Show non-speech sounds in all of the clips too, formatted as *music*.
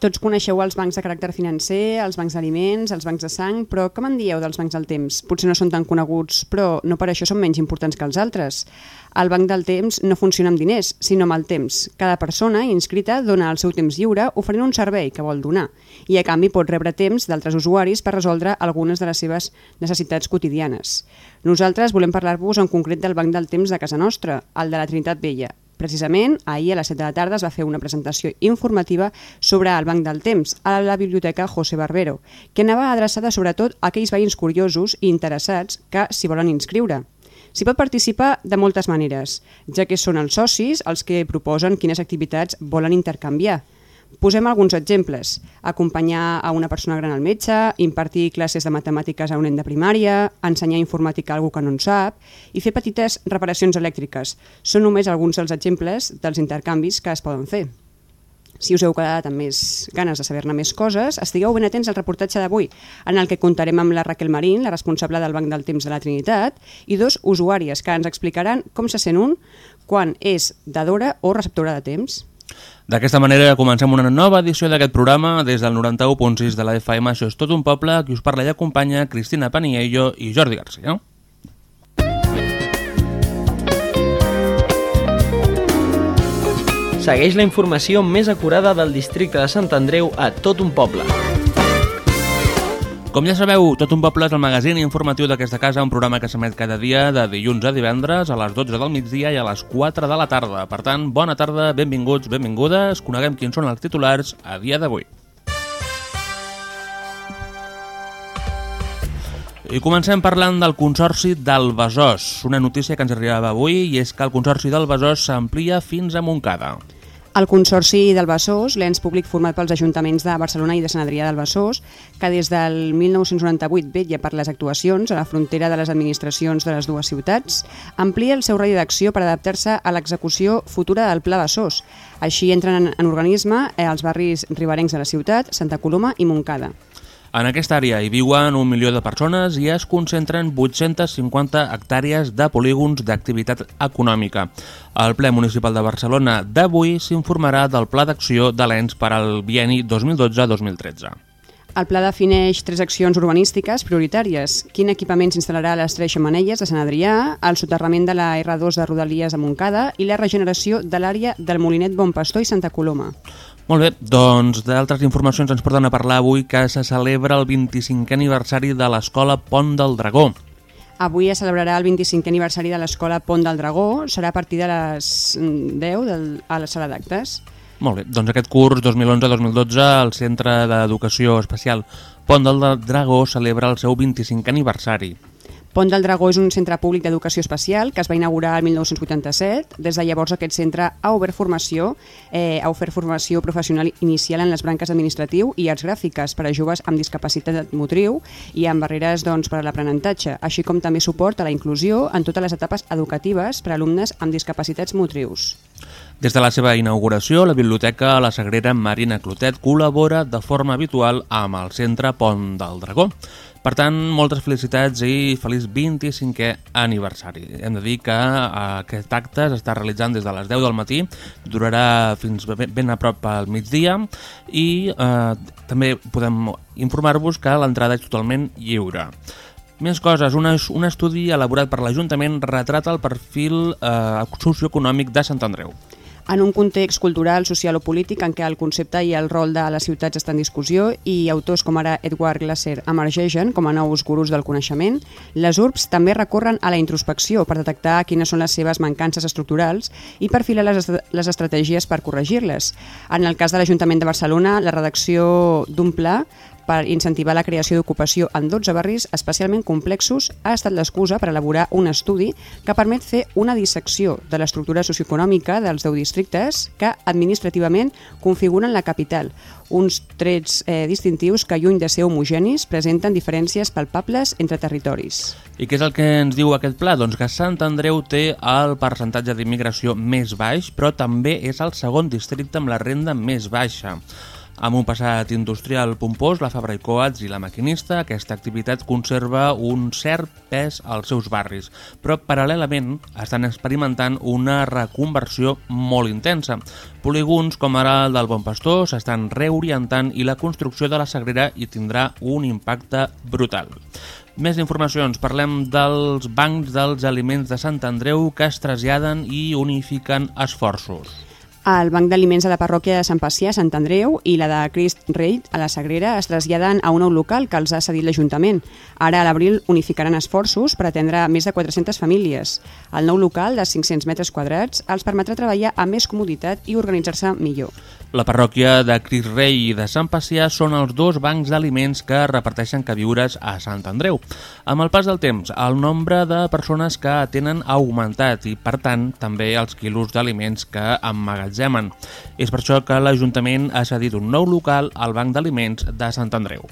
Tots coneixeu els bancs de caràcter financer, els bancs d'aliments, els bancs de sang, però com en dieu dels bancs del temps? Potser no són tan coneguts, però no per això són menys importants que els altres. El banc del temps no funciona amb diners, sinó amb el temps. Cada persona inscrita dona el seu temps lliure oferint un servei que vol donar i a canvi pot rebre temps d'altres usuaris per resoldre algunes de les seves necessitats quotidianes. Nosaltres volem parlar-vos en concret del banc del temps de casa nostra, el de la Trinitat Vella, Precisament, ahir a les 7 de la tarda es va fer una presentació informativa sobre el Banc del Temps a la Biblioteca José Barbero, que anava adreçada sobretot a aquells veïns curiosos i interessats que s'hi volen inscriure. S'hi pot participar de moltes maneres, ja que són els socis els que proposen quines activitats volen intercanviar. Posem alguns exemples. Acompanyar a una persona gran al metge, impartir classes de matemàtiques a un nen de primària, ensenyar informàtica a algú que no en sap i fer petites reparacions elèctriques. Són només alguns dels exemples dels intercanvis que es poden fer. Si us heu quedat amb més ganes de saber-ne més coses, estigueu ben atents al reportatge d'avui, en el que contarem amb la Raquel Marín, la responsable del Banc del Temps de la Trinitat, i dos usuàries que ens explicaran com se sent un quan és dadora o receptora de temps. D'aquesta manera comencem una nova edició d'aquest programa des del 91.6 de la FM. Això és tot un poble, qui us parla i acompanya Cristina Paniello i Jordi Garcia. Segueix la informació més acurada del districte de Sant Andreu a tot un poble. Com ja sabeu, Tot un poble és el magazín informatiu d'aquesta casa, un programa que s'emet cada dia de dilluns a divendres a les 12 del migdia i a les 4 de la tarda. Per tant, bona tarda, benvinguts, benvingudes, coneguem quins són els titulars a dia d'avui. I comencem parlant del Consorci del Besòs, una notícia que ens arribava avui i és que el Consorci del Besòs s'amplia fins a Montcada. El Consorci del Besòs, l'ens públic format pels ajuntaments de Barcelona i de Sant Adrià del Besòs, que des del 1998 vetlla per les actuacions a la frontera de les administracions de les dues ciutats, amplia el seu radi d'acció per adaptar-se a l'execució futura del Pla Besòs. Així entren en organisme eh, els barris riberencs de la ciutat, Santa Coloma i Montcada. En aquesta àrea hi viuen un milió de persones i es concentren 850 hectàrees de polígons d'activitat econòmica. El ple municipal de Barcelona d'avui s'informarà del pla d'acció de l'ENS per al bieni 2012-2013. El pla defineix tres accions urbanístiques prioritàries. Quin equipament s'instal·larà a les tres xamanelles de Sant Adrià, el soterrament de la R2 de Rodalies de Montcada i la regeneració de l'àrea del Molinet Bon Pastor i Santa Coloma. Molt bé, doncs d'altres informacions ens porten a parlar avui que se celebra el 25è aniversari de l'Escola Pont del Dragó. Avui es celebrarà el 25è aniversari de l'Escola Pont del Dragó, serà a partir de les 10 del, a la sala d'actes. Molt bé, doncs aquest curs 2011-2012 el Centre d'Educació Especial Pont del Dragó celebra el seu 25è aniversari. Pont del Dragó és un centre públic d'educació especial que es va inaugurar el 1987. Des de llavors aquest centre ha obert formació, eh, ha ofert formació professional inicial en les branques administratiu i arts gràfiques per a joves amb discapacitat motriu i amb barreres doncs, per a l'aprenentatge, així com també suport a la inclusió en totes les etapes educatives per a alumnes amb discapacitats motrius. Des de la seva inauguració, la Biblioteca La Sagrera Marina Clotet col·labora de forma habitual amb el Centre Pont del Dragó. Per tant, moltes felicitats i feliç 25è aniversari. Hem de dir que eh, aquest acte s'està realitzant des de les 10 del matí, durarà fins ben a prop al migdia i eh, també podem informar-vos que l'entrada és totalment lliure. Més coses, un, un estudi elaborat per l'Ajuntament retrata el perfil eh, socioeconòmic de Sant Andreu en un context cultural, social o polític en què el concepte i el rol de les ciutats estan en discussió i autors com ara Edward Glasser emergeixen com a nous gurus del coneixement, les URBs també recorren a la introspecció per detectar quines són les seves mancances estructurals i perfilar les, est les estratègies per corregir-les. En el cas de l'Ajuntament de Barcelona, la redacció d'un pla per incentivar la creació d'ocupació en 12 barris especialment complexos ha estat l'excusa per elaborar un estudi que permet fer una dissecció de l'estructura socioeconòmica dels 10 districtes que administrativament configuren la capital, uns trets eh, distintius que, lluny de ser homogenis, presenten diferències palpables entre territoris. I què és el que ens diu aquest pla? Doncs que Sant Andreu té el percentatge d'immigració més baix, però també és el segon districte amb la renda més baixa. Amb un passat industrial pompós, la Fabra i Coats i la Maquinista, aquesta activitat conserva un cert pes als seus barris, però paral·lelament estan experimentant una reconversió molt intensa. Polígons com ara el del Bon Pastor s'estan reorientant i la construcció de la Sagrera hi tindrà un impacte brutal. Més informacions. Parlem dels bancs dels aliments de Sant Andreu que es traslladen i unifiquen esforços. El Banc d'Aliments de la parròquia de Sant Pacià, Sant Andreu, i la de Crist Rei, a la Sagrera, es traslladen a un nou local que els ha cedit l'Ajuntament. Ara, a l'abril, unificaran esforços per atendre més de 400 famílies. El nou local, de 500 metres quadrats, els permetrà treballar amb més comoditat i organitzar-se millor. La parròquia de Cris Rei i de Sant Pacià són els dos bancs d'aliments que reparteixen queviures a Sant Andreu. Amb el pas del temps, el nombre de persones que tenen ha augmentat i, per tant, també els quilos d'aliments que emmagatzemen. És per això que l'Ajuntament ha cedit un nou local al Banc d'Aliments de Sant Andreu.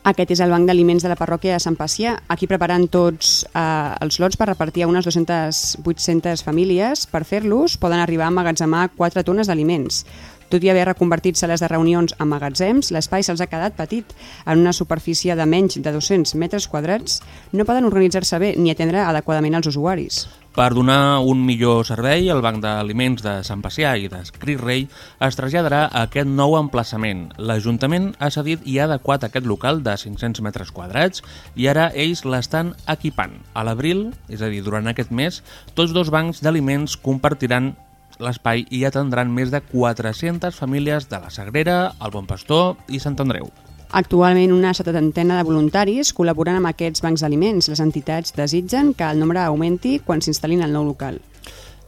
Aquest és el banc d'aliments de la parròquia de Sant Pacià. Aquí preparant tots eh, els lots per repartir a unes 200-800 famílies. Per fer-los poden arribar a emmagatzemar 4 tones d'aliments. Tot i haver reconvertit sales de reunions en magatzems, l'espai se'ls ha quedat petit. En una superfície de menys de 200 metres quadrats no poden organitzar-se bé ni atendre adequadament els usuaris. Per donar un millor servei, el Banc d'Aliments de Sant Pacià i de Cris Rei es traslladarà a aquest nou emplaçament. L'Ajuntament ha cedit i ha adequat aquest local de 500 metres quadrats i ara ells l'estan equipant. A l'abril, és a dir, durant aquest mes, tots dos bancs d'aliments compartiran l'espai i atendran més de 400 famílies de la Sagrera, el Bon Pastor i Sant Andreu. Actualment una setantena de voluntaris col·laboren amb aquests bancs d'aliments. Les entitats desitgen que el nombre augmenti quan s'instal·lin al nou local.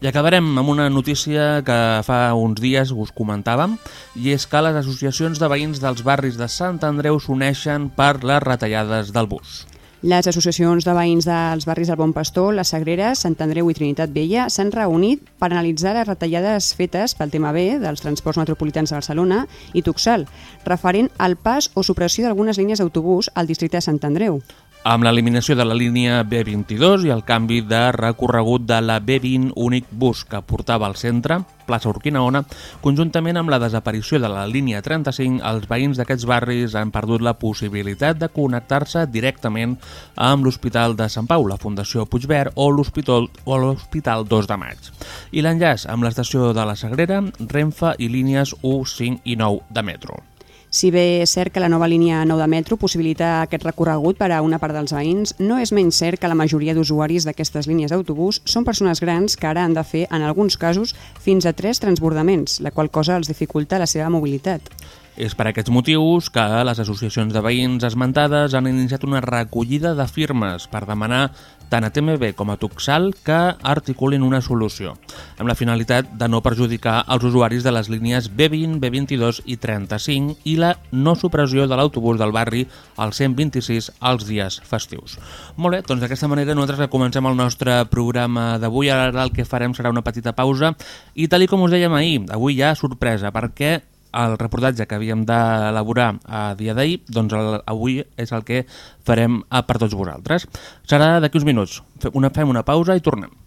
I acabarem amb una notícia que fa uns dies us comentàvem, i és que les associacions de veïns dels barris de Sant Andreu s'uneixen per les retallades del bus. Les associacions de veïns dels barris del Bon Pastor, la Sagrera, Sant Andreu i Trinitat Vella s'han reunit per analitzar les retallades fetes pel tema B dels transports metropolitans de Barcelona i Tuxal, referent al pas o supressió d'algunes línies d'autobús al districte de Sant Andreu. Amb l'eliminació de la línia B22 i el canvi de recorregut de la B20 únic bus que portava al centre, plaça Urquinaona, conjuntament amb la desaparició de la línia 35, els veïns d'aquests barris han perdut la possibilitat de connectar-se directament amb l'Hospital de Sant Pau, la Fundació Puigverd o l'Hospital o l'Hospital 2 de Maig. I l'enllaç amb l'estació de la Sagrera, Renfa i línies 1, 5 i 9 de metro. Si bé és cert que la nova línia 9 de metro possibilita aquest recorregut per a una part dels veïns, no és menys cert que la majoria d'usuaris d'aquestes línies d'autobús són persones grans que ara han de fer, en alguns casos, fins a tres transbordaments, la qual cosa els dificulta la seva mobilitat. És per aquests motius que les associacions de veïns esmentades han iniciat una recollida de firmes per demanar tant a TMB com a Tuxal que articulin una solució, amb la finalitat de no perjudicar els usuaris de les línies B20, B22 i 35 i la no supressió de l'autobús del barri al 126 als dies festius. Molt bé, doncs d'aquesta manera nosaltres comencem el nostre programa d'avui. Ara el que farem serà una petita pausa i tal com us dèiem ahir, avui hi ha sorpresa perquè el reportatge que havíem d'elaborar a dia d'ahir, doncs el, avui és el que farem per tots vosaltres. Serà d'aquí uns minuts. Una, fem una pausa i tornem.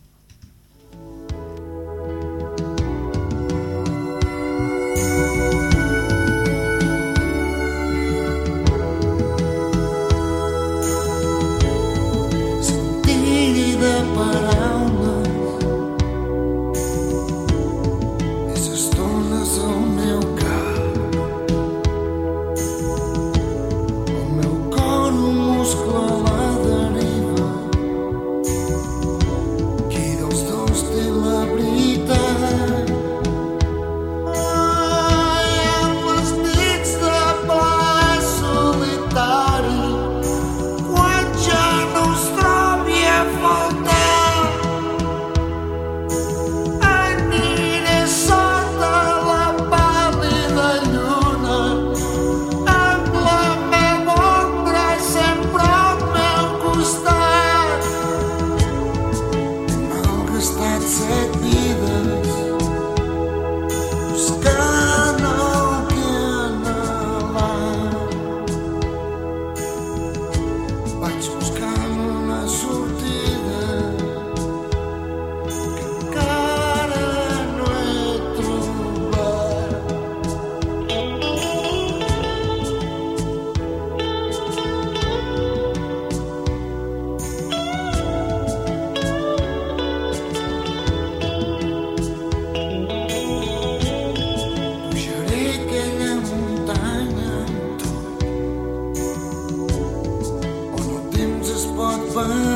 我本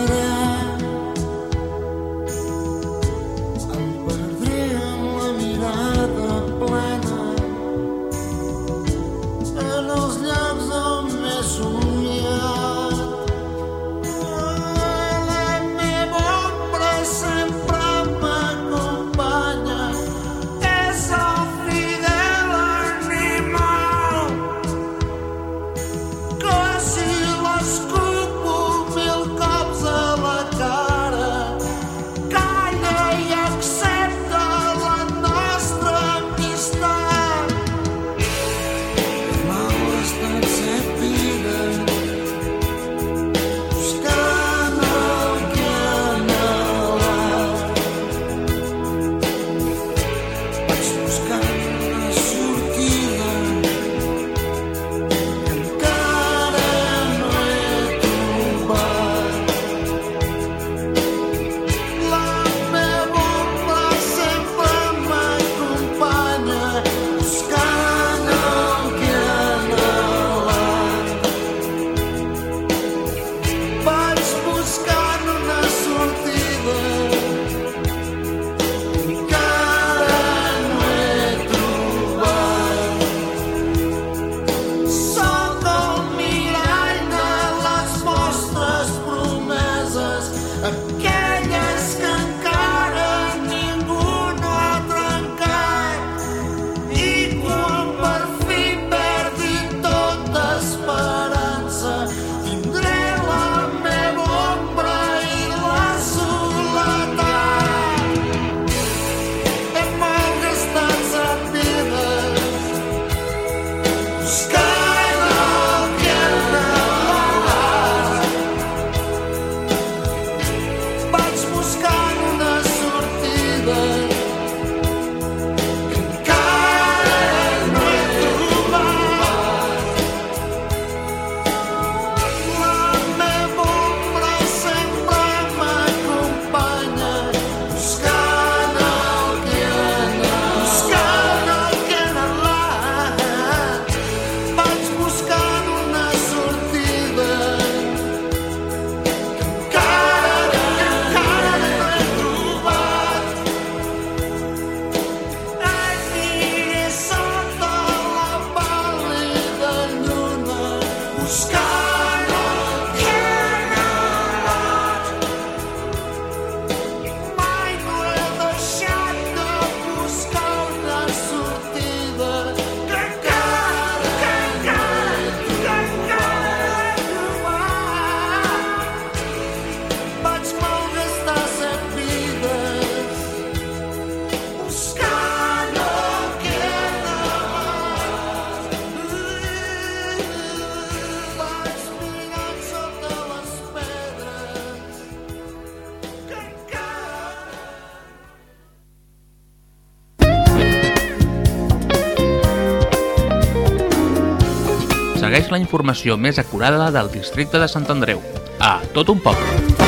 la informació més acurada del districte de Sant Andreu. A tot un poble.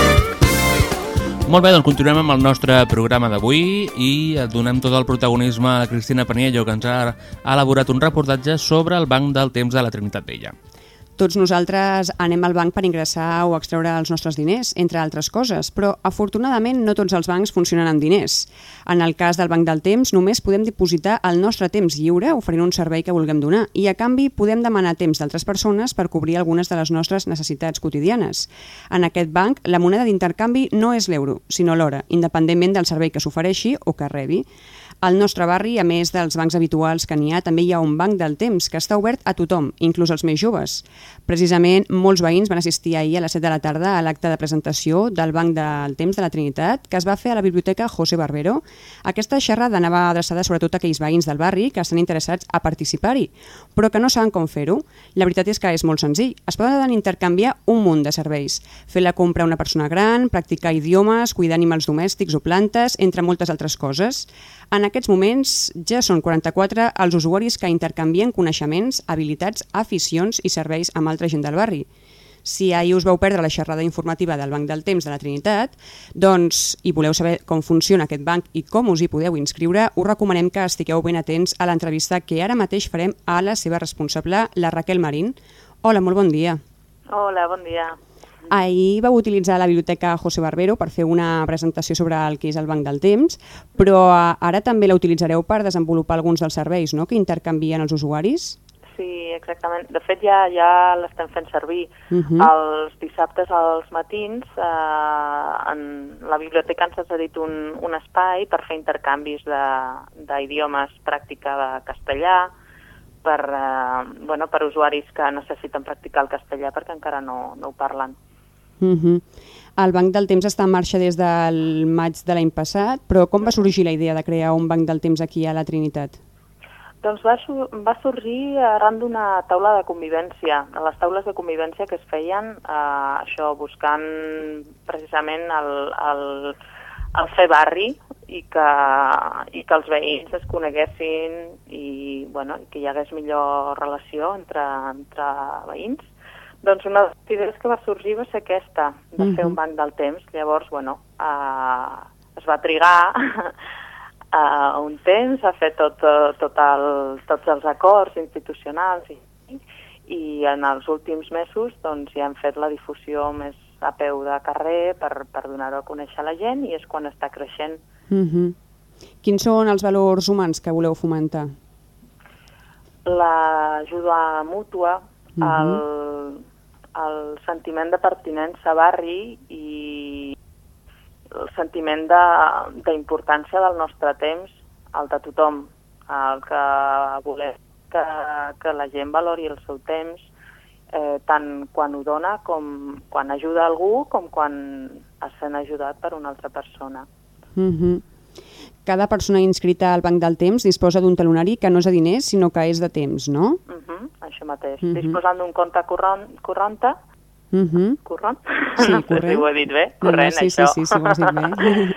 Molt bé, doncs continuem amb el nostre programa d'avui i donem tot el protagonisme a Cristina Paniello, que ens ha elaborat un reportatge sobre el Banc del Temps de la Trinitat Vella. Tots nosaltres anem al banc per ingressar o extreure els nostres diners, entre altres coses, però afortunadament no tots els bancs funcionen amb diners. En el cas del Banc del Temps, només podem dipositar el nostre temps lliure oferint un servei que vulguem donar i a canvi podem demanar temps d'altres persones per cobrir algunes de les nostres necessitats quotidianes. En aquest banc, la moneda d'intercanvi no és l'euro, sinó l'hora, independentment del servei que s'ofereixi o que rebi. Al nostre barri, a més dels bancs habituals que n'hi ha, també hi ha un banc del temps que està obert a tothom, inclús als més joves. Precisament, molts veïns van assistir ahir a les 7 de la tarda a l'acte de presentació del Banc del Temps de la Trinitat que es va fer a la Biblioteca José Barbero. Aquesta xerrada anava adreçada sobretot a aquells veïns del barri que estan interessats a participar-hi, però que no saben com fer-ho. La veritat és que és molt senzill. Es poden intercanviar un munt de serveis. Fer la compra a una persona gran, practicar idiomes, cuidar animals domèstics o plantes, entre moltes altres coses. En aquests moments ja són 44 els usuaris que intercanvien coneixements, habilitats, aficions i serveis amb altra gent del barri. Si ahir us vau perdre la xerrada informativa del Banc del Temps de la Trinitat, doncs, i voleu saber com funciona aquest banc i com us hi podeu inscriure, us recomanem que estigueu ben atents a l'entrevista que ara mateix farem a la seva responsable, la Raquel Marín. Hola, molt bon dia. Hola, bon dia. Ahir vau utilitzar la biblioteca José Barbero per fer una presentació sobre el que és el Banc del Temps, però eh, ara també la utilitzareu per desenvolupar alguns dels serveis no?, que intercanvien els usuaris? Sí, exactament. De fet, ja ja l'estem fent servir. Uh -huh. Els dissabtes als matins eh, en la biblioteca ens ha cedit un, un espai per fer intercanvis d'idiomes pràctica de castellà, per, eh, bueno, per usuaris que necessiten practicar el castellà perquè encara no, no ho parlen. Uh -huh. El Banc del Temps està en marxa des del maig de l'any passat, però com va sorgir la idea de crear un Banc del Temps aquí a la Trinitat? Doncs va, va sorgir arran d'una taula de convivència, a les taules de convivència que es feien, eh, això, buscant precisament el, el, el fer barri i que, i que els veïns es coneguessin i, bueno, i que hi hagués millor relació entre, entre veïns doncs una de les idees que va sorgir va ser aquesta, de fer un mhm. banc del temps. Llavors, bueno, uh, es va trigar *laughs* uh, un temps a fer tot, tot el, tots els acords institucionals i, i en els últims mesos doncs, ja hem fet la difusió més a peu de carrer per, per donar-ho a conèixer a la gent i és quan està creixent. Mm -hmm. Quins són els valors humans que voleu fomentar? L'ajuda mútua, mm -hmm. el el sentiment de pertinença a barri i el sentiment d'importància de, del nostre temps, el de tothom, el que volem que, que la gent valori el seu temps, eh, tant quan ho dona com quan ajuda algú com quan es sent ajudat per una altra persona. Mm -hmm. Cada persona inscrita al Banc del Temps disposa d'un talonari que no és de diners, sinó que és de temps, no? Uh mhm, -huh, això mateix. Uh mhm. -huh. Disposant d'un compte corrent, corrente, uh mhm. -huh. corrent? Sí, *laughs* no corrent. sé si ho he dit bé, corrent, no, sí, això. Sí, sí, sí, ho has dit bé.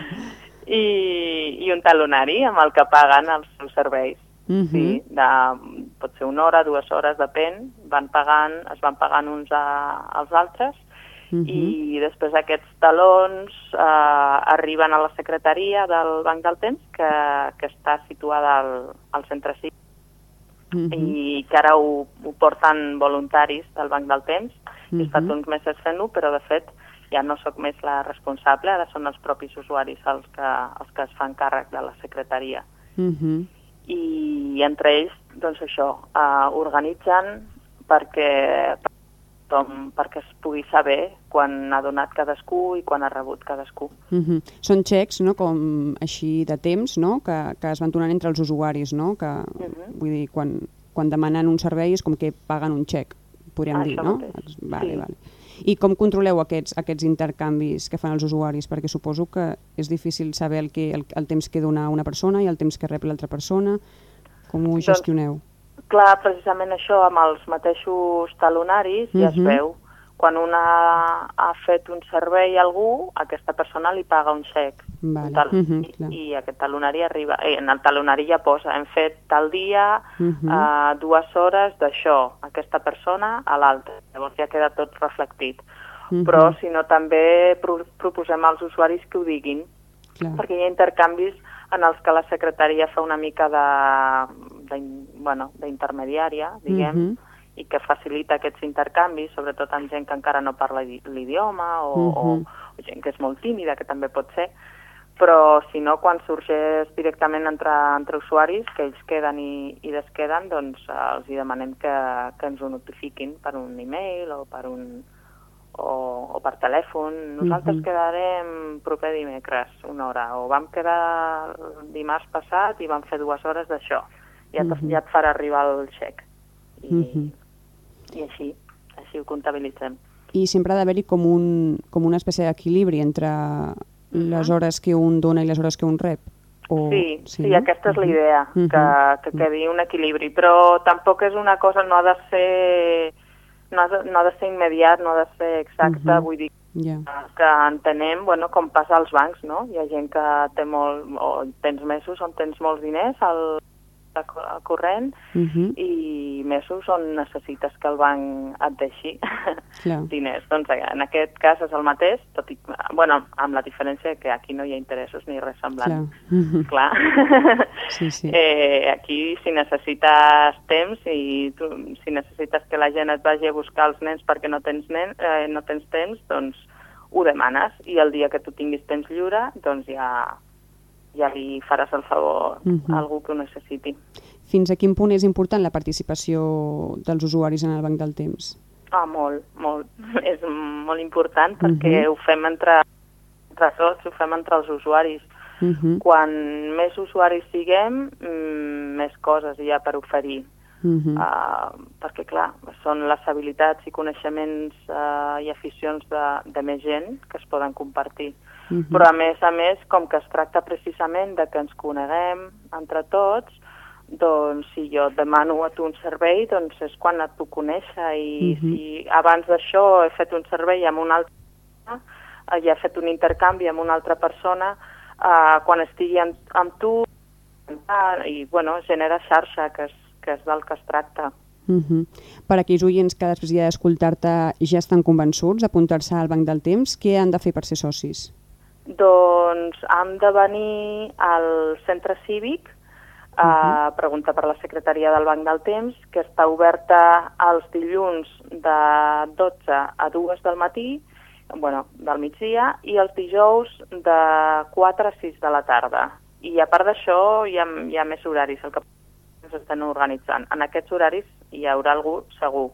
*laughs* I, I un talonari amb el que paguen els seus serveis. Uh -huh. sí, de, pot ser una hora, dues hores, depèn, van pagant, es van pagant uns a, als altres uh -huh. i després aquests talons eh, arriben a la secretaria del Banc del Temps que, que està situada al, al centre cívic uh -huh. i que ara ho, ho porten voluntaris del Banc del Temps. Uh -huh. He estat uns mesos fent-ho, però de fet ja no sóc més la responsable, ara són els propis usuaris els que, els que es fan càrrec de la secretaria. Uh -huh. I entre ells, doncs això, eh, organitzen perquè tothom, perquè es pugui saber quan ha donat cadascú i quan ha rebut cadascú. Uh -huh. Són xecs, no?, com així de temps, no?, que, que es van donant entre els usuaris, no?, que, uh -huh. vull dir, quan, quan demanen un servei és com que paguen un xec, podríem Això dir, no? mateix, Vale, sí. vale. I com controleu aquests, aquests intercanvis que fan els usuaris? Perquè suposo que és difícil saber el, que, el, el temps que dona una persona i el temps que rep l'altra persona. Com ho Doncs- gestioneu? Clar, precisament això, amb els mateixos talonaris ja es Mhm. veu. Quan un ha, fet un servei a algú, aquesta persona li paga un xec. Vale. Un tal, Mhm, i, clar. I aquest talonari arriba... Eh, en el talonari ja posa, hem fet tal dia, Mhm. eh, dues hores d'això, aquesta persona a l'altra. Llavors ja queda tot reflectit. Mhm. Però, si no, també pro proposem als usuaris que ho diguin, Clar. perquè hi ha intercanvis en els que la secretaria fa una mica de, de bueno, d'intermediària, diguem, Mhm. i que facilita aquests intercanvis, sobretot amb gent que encara no parla idi- l'idioma o, o, Mhm. o gent que és molt tímida, que també pot ser, però si no, quan sorgeix directament entre, entre usuaris, que ells queden i, i desqueden, doncs eh, els hi demanem que, que ens ho notifiquin per un e-mail o per un o, o per telèfon. Nosaltres Mhm. quedarem proper dimecres, una hora, o vam quedar dimarts passat i vam fer dues hores d'això. Ja, mm Mhm. ja et farà arribar el xec. I, Mhm. i així, així ho comptabilitzem. I sempre ha d'haver-hi com, un, com una espècie d'equilibri entre les hores que un dona i les hores que un rep. O... Sí, sí, no? aquesta és la Mhm. idea, Mhm. que, que quedi un equilibri, però tampoc és una cosa, no ha de ser, no ha de, no ha de ser immediat, no ha de ser exacte, Mhm. vull dir Ja. que entenem, bueno, com passa als bancs, no? Hi ha gent que té molt, o tens mesos on tens molts diners al, co- al corrent Mhm. i mesos on necessites que el banc et deixi *laughs* Clar. diners. Doncs eh, en aquest cas és el mateix, tot i, bueno, amb la diferència que aquí no hi ha interessos ni res Clar. semblant. Mhm. Clar. *laughs* Sí, sí. Eh, aquí, si necessites temps i tu, si necessites que la gent et vagi a buscar els nens perquè no tens, nen, eh, no tens temps, doncs ho demanes i el dia que tu tinguis temps lliure, doncs ja, ja li faràs el favor Mhm. a algú que ho necessiti. Fins a quin punt és important la participació dels usuaris en el banc del temps? Ah, molt, molt. *laughs* És molt important perquè Mhm. ho fem entre, entre tots, ho fem entre els usuaris. Mhm. Quan més usuaris siguem, mm, més coses hi ha per oferir. Mhm. Uh, perquè, clar, són les habilitats i coneixements uh, i aficions de, de més gent que es poden compartir. Mhm. Però, a més a més, com que es tracta precisament de que ens coneguem entre tots, doncs si jo et demano a tu un servei, doncs és quan et puc conèixer i Mhm. si abans d'això he fet un servei amb una altra persona, eh, ja he fet un intercanvi amb una altra persona, eh, quan estigui amb, amb tu, i bueno, genera xarxa, que és, que és del que es tracta. Mhm. Per aquells oients que després d'escoltar-te ja estan convençuts d'apuntar-se al banc del temps, què han de fer per ser socis? Doncs hem de venir al centre cívic a preguntar per la secretaria del Banc del Temps, que està oberta els dilluns de 12 a 2 del matí, bueno, del migdia, i els dijous de 4 a 6 de la tarda. I a part d'això hi, ha, hi ha més horaris, el que ens estan organitzant. En aquests horaris hi haurà algú segur.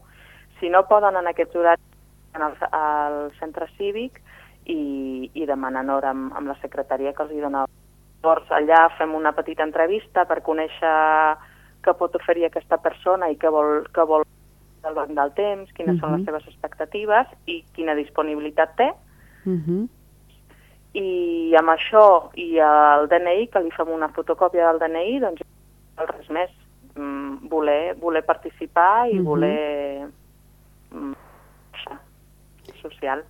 Si no poden en aquests horaris, en el, al centre cívic i, i demanen hora amb, amb la secretaria que els hi dona Llavors allà fem una petita entrevista per conèixer què pot oferir aquesta persona i què vol, què vol del banc del temps, quines són Mhm. les seves expectatives i quina disponibilitat té. Mhm. I amb això i el DNI, que li fem una fotocòpia del DNI, doncs res més. Mm, voler, voler participar i Mhm. voler mm, social.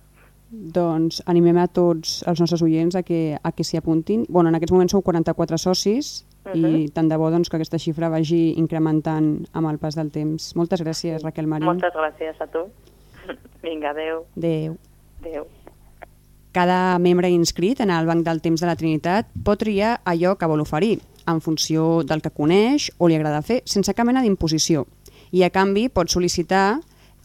Doncs animem a tots els nostres oients a que, a que s'hi apuntin. Bueno, en aquests moments sou 44 socis i Mhm. tant de bo doncs, que aquesta xifra vagi incrementant amb el pas del temps. Moltes gràcies, Raquel Marín. Moltes gràcies a tu. *laughs* Vinga, adeu. Adéu. Adeu. Cada membre inscrit en el Banc del Temps de la Trinitat pot triar allò que vol oferir, en funció del que coneix o li agrada fer, sense cap mena d'imposició. I a canvi pot sol·licitar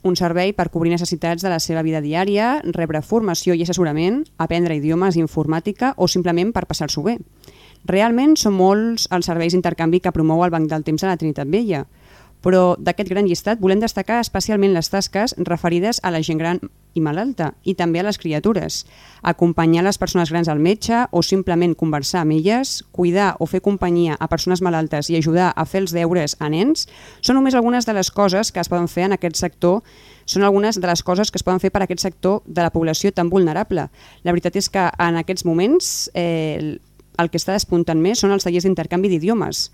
un servei per cobrir necessitats de la seva vida diària, rebre formació i assessorament, aprendre idiomes i informàtica o simplement per passar-s'ho bé. Realment són molts els serveis d'intercanvi que promou el Banc del Temps de la Trinitat Vella, Però d'aquest gran llistat volem destacar especialment les tasques referides a la gent gran i malalta i també a les criatures. Acompanyar les persones grans al metge o simplement conversar amb elles, cuidar o fer companyia a persones malaltes i ajudar a fer els deures a nens són només algunes de les coses que es poden fer en aquest sector són algunes de les coses que es poden fer per a aquest sector de la població tan vulnerable. La veritat és que en aquests moments eh, el que està despuntant més són els tallers d'intercanvi d'idiomes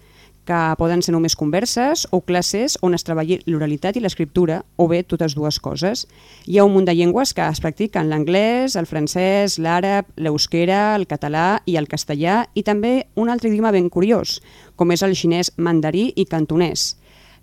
que poden ser només converses o classes on es treballi l'oralitat i l'escriptura, o bé totes dues coses. Hi ha un munt de llengües que es practiquen, l'anglès, el francès, l'àrab, l'eusquera, el català i el castellà, i també un altre idioma ben curiós, com és el xinès mandarí i cantonès.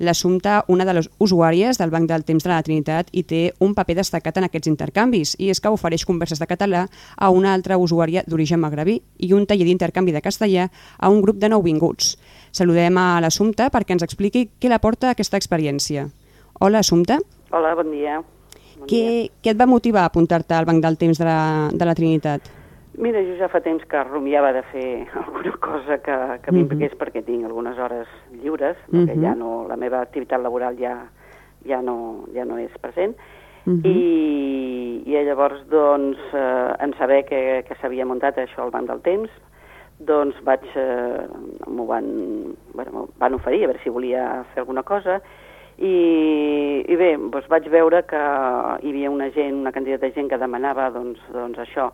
L'Assumpta, una de les usuàries del Banc del Temps de la Trinitat, i té un paper destacat en aquests intercanvis, i és que ofereix converses de català a una altra usuària d'origen magrebí i un taller d'intercanvi de castellà a un grup de nouvinguts. Saludem a l'Assumpta perquè ens expliqui què la porta aquesta experiència. Hola, Assumpta. Hola, bon dia. Bon què, dia. què et va motivar a apuntar-te al Banc del Temps de la, de la Trinitat? Mira, jo ja fa temps que rumiava de fer *laughs* alguna cosa que, que m'impliqués uh -huh. perquè tinc algunes hores lliures, uh -huh. perquè ja no, la meva activitat laboral ja, ja, no, ja no és present, uh -huh. I, i llavors, doncs, eh, en saber que, que s'havia muntat això al Banc del Temps, doncs vaig, eh, m'ho van, bueno, van oferir a veure si volia fer alguna cosa, i, i bé, doncs vaig veure que hi havia una gent, una quantitat de gent que demanava doncs, doncs això,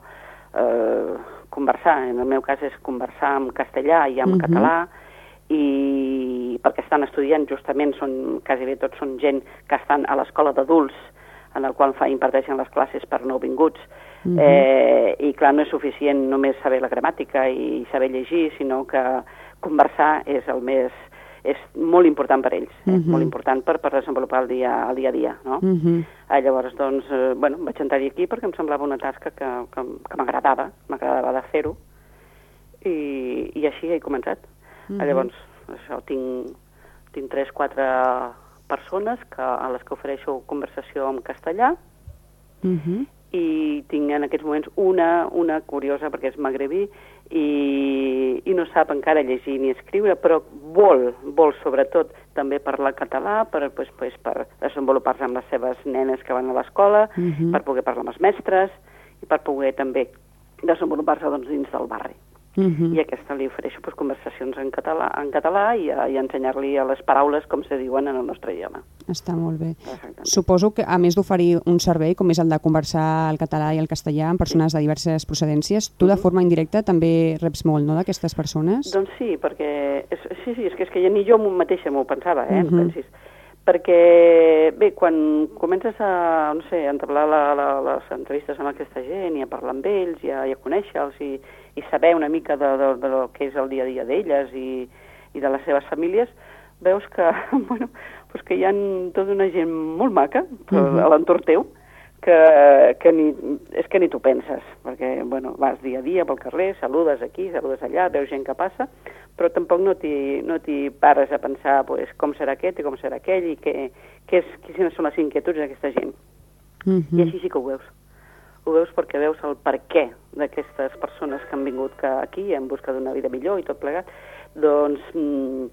eh, conversar, en el meu cas és conversar en castellà i en uh mhm. -huh. català, i perquè estan estudiant justament, són, quasi bé tots són gent que estan a l'escola d'adults, en el qual fa, imparteixen les classes per nouvinguts, uh mhm. -huh. eh, i clar, no és suficient només saber la gramàtica i saber llegir, sinó que conversar és el més és molt important per ells, eh? uh -huh. molt important per, per desenvolupar el dia, el dia a dia, no? Uh -huh. eh, llavors, doncs, eh, bueno, vaig entrar-hi aquí perquè em semblava una tasca que, que, que m'agradava, m'agradava de fer-ho, i, i així he començat. Uh -huh. eh, llavors, això, tinc, tinc tres, quatre persones que, a les que ofereixo conversació en castellà, uh -huh i tinc en aquests moments una, una curiosa perquè és magrebí i, i no sap encara llegir ni escriure, però vol, vol sobretot també parlar català per, pues, pues, per desenvolupar-se amb les seves nenes que van a l'escola, uh mhm. -huh. per poder parlar amb els mestres i per poder també desenvolupar-se doncs, dins del barri. Uh -huh. I aquesta li ofereixo pues, conversacions en català, en català i, i ensenyar-li a les paraules com se diuen en el nostre idioma. Està molt bé. Suposo que, a més d'oferir un servei com és el de conversar el català i el castellà amb persones sí. de diverses procedències, tu uh -huh. de forma indirecta també reps molt, no?, d'aquestes persones? Doncs sí, perquè... És, sí, sí, és que, és que ja ni jo mateixa m'ho pensava, eh, uh -huh. pensis perquè, bé, quan comences a, no sé, a entablar la, la, les entrevistes amb aquesta gent i a parlar amb ells i a, i a conèixer-los i, i saber una mica de, de, de, de què és el dia a dia d'elles i, i de les seves famílies, veus que, *laughs* bueno, pues que hi ha tota una gent molt maca uh -huh. a l'entorn teu, que, que ni, és que ni t'ho penses, perquè bueno, vas dia a dia pel carrer, saludes aquí, saludes allà, veus gent que passa, però tampoc no t'hi no pares a pensar pues, com serà aquest i com serà aquell i què, què és, quines són les inquietuds d'aquesta gent. Uh -huh. I així sí que ho veus ho veus perquè veus el per què d'aquestes persones que han vingut que aquí en busca d'una vida millor i tot plegat, doncs mm,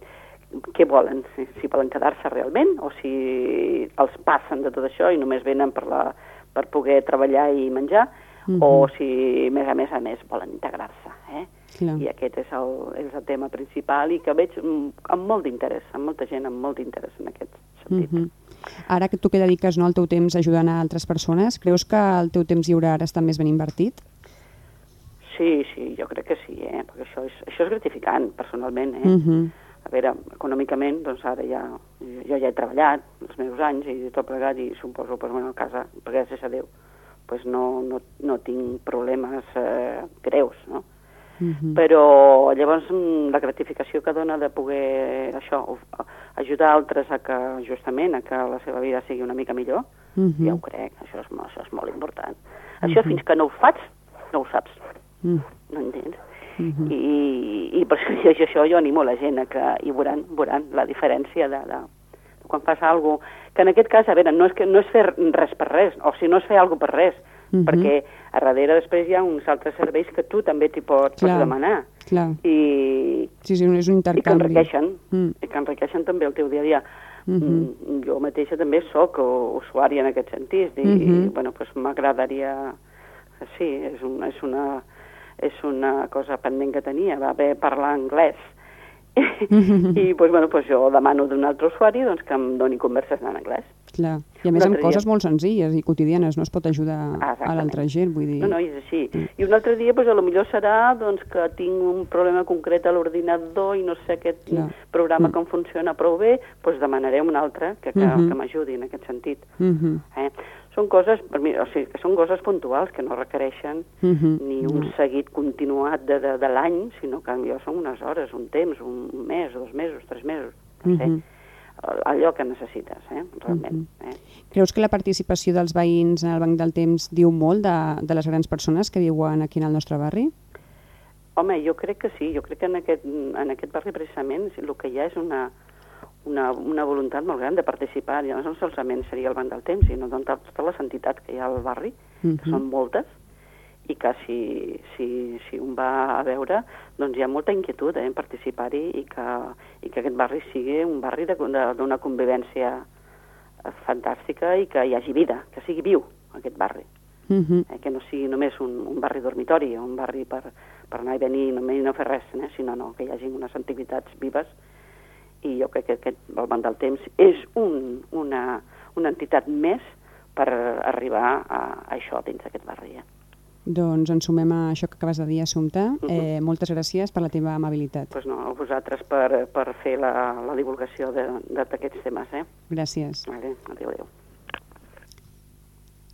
què volen, si, si volen quedar-se realment o si els passen de tot això i només venen per, la, per poder treballar i menjar, uh -huh. o mhm. si, més a més a més, volen integrar-se. Eh? Clar. I aquest és el, és el tema principal i que veig amb molt d'interès, amb molta gent amb molt d'interès en aquest sentit. Uh mhm. -huh. Ara que tu que dediques no, el teu temps ajudant a altres persones, creus que el teu temps lliure ara està més ben invertit? Sí, sí, jo crec que sí, eh? perquè això és, això és gratificant, personalment. Eh? Uh mhm. -huh. A veure, econòmicament, doncs ara ja, jo ja he treballat els meus anys i tot plegat i suposo, pues, bueno, a casa, gràcies a Déu, pues no, no, no tinc problemes eh, greus, no? Uh mhm. -huh. Però llavors mm, la gratificació que dona de poder això, ajudar altres a que justament a que la seva vida sigui una mica millor, uh -huh. ja ho crec, això és, això és molt important. Uh -huh. Això fins que no ho faig, no ho saps. Uh -huh. No entens? Uh -huh. I, I per això, això jo animo la gent a que hi veuran, veuran la diferència de, de, de quan fas alguna cosa, que en aquest cas, a veure, no és, que, no és fer res per res, o si no és fer alguna per res, uh -huh. perquè a darrere després hi ha uns altres serveis que tu també t'hi pots, pots demanar. Clar. I, sí, sí, és un intercanvi. I que enriqueixen, mm. i que enriqueixen també el teu dia a dia. Mhm. Mm, jo mateixa també sóc usuària en aquest sentit i, Mhm. i bueno, pues m'agradaria... Sí, és, un, és, una, és una cosa pendent que tenia, va haver parlar anglès. *laughs* I pues, bueno, pues jo demano d'un altre usuari doncs, que em doni converses en anglès. Clar. I a més amb dia. coses molt senzilles i quotidianes, no es pot ajudar Ah, a l'altra gent, vull dir... No, no, és així. I un altre dia, pues, a lo millor serà doncs, que tinc un problema concret a l'ordinador i no sé aquest Clar. programa Mm. com funciona prou bé, doncs demanaré un altre que, que, Mhm. que m'ajudi en aquest sentit. Mhm. Eh? Són coses, per mi, o sigui, que són coses puntuals que no requereixen Mhm. ni un seguit continuat de, de, de l'any, sinó que jo són unes hores, un temps, un mes, dos mesos, tres mesos, no sé, Mhm. allò que necessites, eh? realment. Eh? Creus que la participació dels veïns en el Banc del Temps diu molt de, de les grans persones que viuen aquí en el nostre barri? Home, jo crec que sí, jo crec que en aquest, en aquest barri precisament el que hi ha és una, una, una voluntat molt gran de participar, i no solament seria el Banc del Temps, sinó doncs, totes les entitats que hi ha al barri, que Mhm. són moltes, i que si, si, si un va a veure, doncs hi ha molta inquietud eh, en participar-hi i, que, i que aquest barri sigui un barri d'una convivència eh, fantàstica i que hi hagi vida, que sigui viu aquest barri Mhm. eh, que no sigui només un, un barri dormitori, un barri per, per anar i venir i no, i no fer res, eh, sinó no, que hi hagi unes activitats vives i jo crec que aquest, el Banc del Temps és un, una, una entitat més per arribar a, a això dins d'aquest barri. Eh? Doncs ens sumem a això que acabes de dir, Assumpta. Eh, moltes gràcies per la teva amabilitat. Pues no, a vosaltres per, per fer la, la divulgació d'aquests temes. Eh? Gràcies. Vale, adéu, adéu.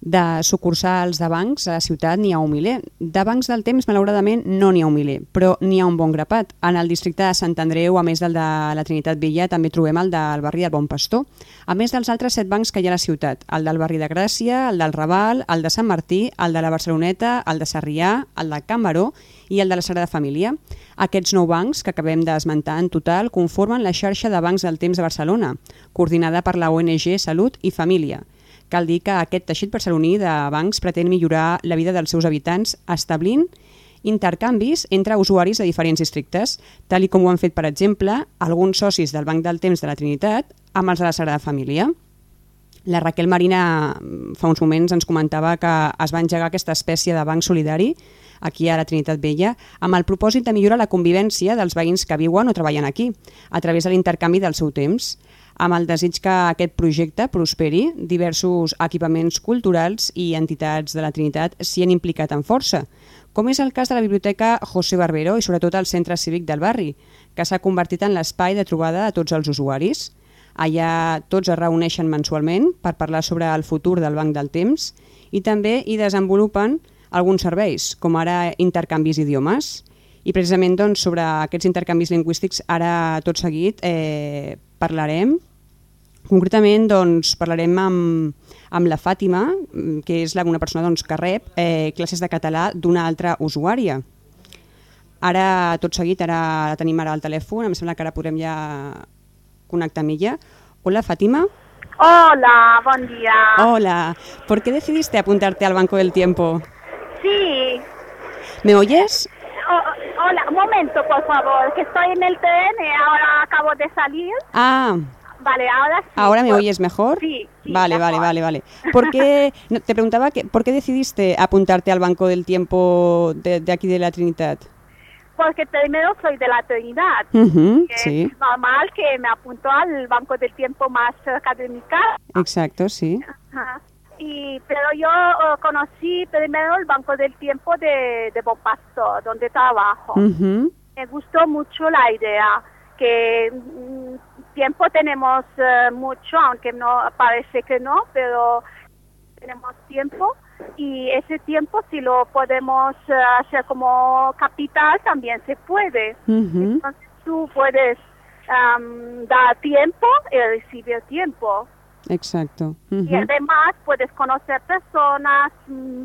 De sucursals de bancs a la ciutat n'hi ha un miler. De bancs del temps, malauradament, no n'hi ha un miler, però n'hi ha un bon grapat. En el districte de Sant Andreu, a més del de la Trinitat Vella, també trobem el del barri del Bon Pastor, a més dels altres set bancs que hi ha a la ciutat, el del barri de Gràcia, el del Raval, el de Sant Martí, el de la Barceloneta, el de Sarrià, el de Can Baró i el de la Sagrada Família. Aquests nou bancs que acabem d'esmentar en total conformen la xarxa de bancs del temps de Barcelona, coordinada per la ONG Salut i Família. Cal dir que aquest teixit barceloní de bancs pretén millorar la vida dels seus habitants establint intercanvis entre usuaris de diferents districtes, tal i com ho han fet, per exemple, alguns socis del Banc del Temps de la Trinitat amb els de la Sagrada Família. La Raquel Marina mm, fa uns moments ens comentava que es va engegar aquesta espècie de banc solidari aquí a la Trinitat Vella amb el propòsit de millorar la convivència dels veïns que viuen o treballen aquí a través de l'intercanvi del seu temps amb el desig que aquest projecte prosperi, diversos equipaments culturals i entitats de la Trinitat s'hi han implicat en força, com és el cas de la Biblioteca José Barbero i sobretot el Centre Cívic del Barri, que s'ha convertit en l'espai de trobada de tots els usuaris. Allà tots es reuneixen mensualment per parlar sobre el futur del Banc del Temps i també hi desenvolupen alguns serveis, com ara intercanvis d'idiomes. I precisament doncs, sobre aquests intercanvis lingüístics ara tot seguit eh, parlarem Concretament, doncs, parlarem amb, amb la Fàtima, que és la, una persona doncs, que rep eh, classes de català d'una altra usuària. Ara, tot seguit, ara la tenim ara al telèfon, em sembla que ara podrem ja connectar amb ella. Hola, Fátima. Hola, buen día. Hola. ¿Por qué decidiste apuntarte al Banco del Tiempo? Sí. ¿Me oyes? O- hola, un momento, por favor, que estoy en el tren y ahora acabo de salir. Ah, Vale, ahora sí. ¿ahora me Pues- oyes mejor? Sí, sí, Vale, mejor. vale, vale, vale. *laughs* ¿Por qué, no, te preguntaba, que, ¿por qué decidiste apuntarte al Banco del Tiempo de, de aquí de la Trinidad? Porque primero soy de la Trinidad. Sí, Es normal que me apuntó al Banco del Tiempo más cerca de mi casa. exacto, sí. Ajá. Y, pero yo eh, conocí primero el Banco del Tiempo de, de Bonpasto, donde trabajo. Me gustó mucho la idea que mm, tiempo tenemos eh, mucho, aunque no parece que no, pero tenemos tiempo y ese tiempo si lo podemos eh, hacer como capital también se puede. Entonces tú puedes am, dar tiempo y recibir tiempo. Exacto. Y además puedes conocer personas. mm,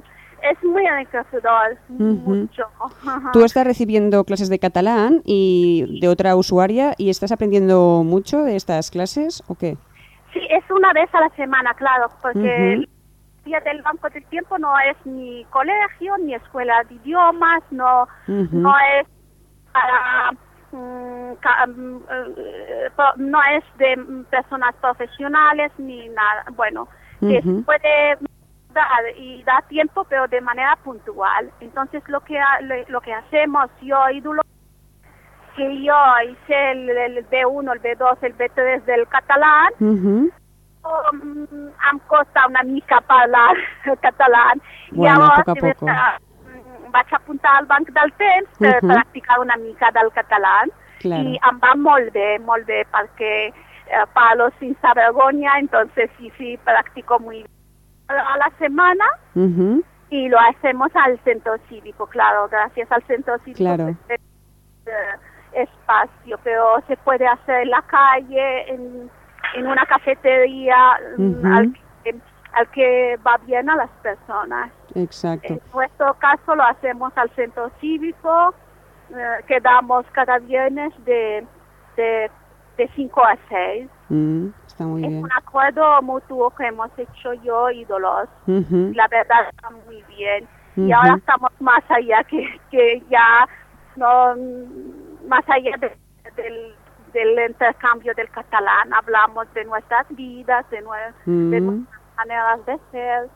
es muy enriquecedor, mucho. *laughs* Tú estás recibiendo clases de catalán y de otra usuaria y estás aprendiendo mucho de estas clases o qué? Sí, es una vez a la semana, claro, porque el día del Banco del Tiempo no es ni colegio, ni escuela de idiomas, no, Ujú. no es para mm, mm, eh, no es de personas profesionales ni nada. Bueno, se puede y da tiempo, pero de manera puntual. Entonces, lo que lo que hacemos, yo ídolo que yo hice el, el B1, el B2, el B3 del catalán, Mhm. um, em costa una mica parlar *laughs* català. Bueno, Llavors, poc a poc. mm, vaig apuntar al banc del temps per Mhm. practicar una mica del català Claro. i em va molt bé, molt bé, perquè eh, parlo sense vergonya, entonces sí, sí, practico muy bien a la semana y lo hacemos al centro cívico, claro, gracias al centro cívico. Claro. pues, eh, espacio, pero se puede hacer en la calle, en, en una cafetería, al, que, al que va bien a las personas. Exacto. En nuestro caso lo hacemos al centro cívico, eh, quedamos cada viernes de, de, de 5 a 6. Mm, está muy Es bien. un acuerdo mutuo que hemos hecho yo y Dolores Mhm. la verdad está muy bien. Ujú. Y ahora estamos más allá que, que ya, no, más allá de- del, del intercambio del catalán, hablamos de nuestras vidas, de, nue- de Mm. nuestras maneras de ser.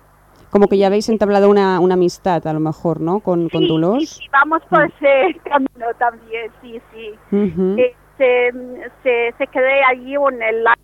Como que ya habéis entablado una, una amistad, a lo mejor, ¿no? Con, con Sí, Dolors. sí, sí, vamos por ese *laughs* camino también, sí, sí. Que se, se, se cree allí un enlace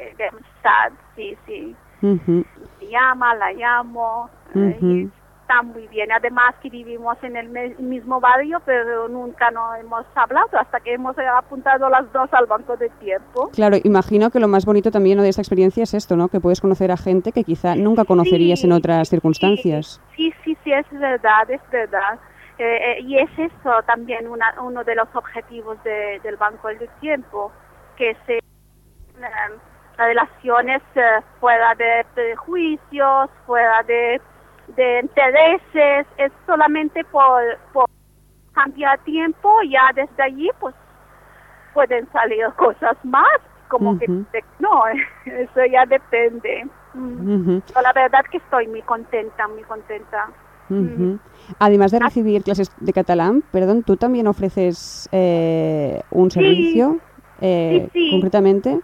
de, de amistad, sí, sí. Ujú. me llama, la llamo, eh, Ujú. y está muy bien. Además que vivimos en el mismo barrio, pero nunca nos hemos hablado hasta que hemos apuntado las dos al banco de tiempo. Claro, imagino que lo más bonito también de esta experiencia es esto, ¿no? Que puedes conocer a gente que quizá nunca conocerías en Sí, otras circunstancias. Sí, sí, sí, es verdad, es verdad. Eh, eh, y es eso también una- uno de los objetivos de- del Banco del Tiempo, que se eh, relaciones eh, fuera de prejuicios, fuera de, de intereses, es solamente por, por cambiar tiempo, ya desde allí pues pueden salir *laughs* cosas más, como que no, *laughs* eso ya depende. Mm. La verdad que estoy muy contenta, muy contenta. ujú. Además Ah. de recibir clases de catalán, perdón, ¿tú también ofreces eh, un servicio eh, Sí, sí. concretamente?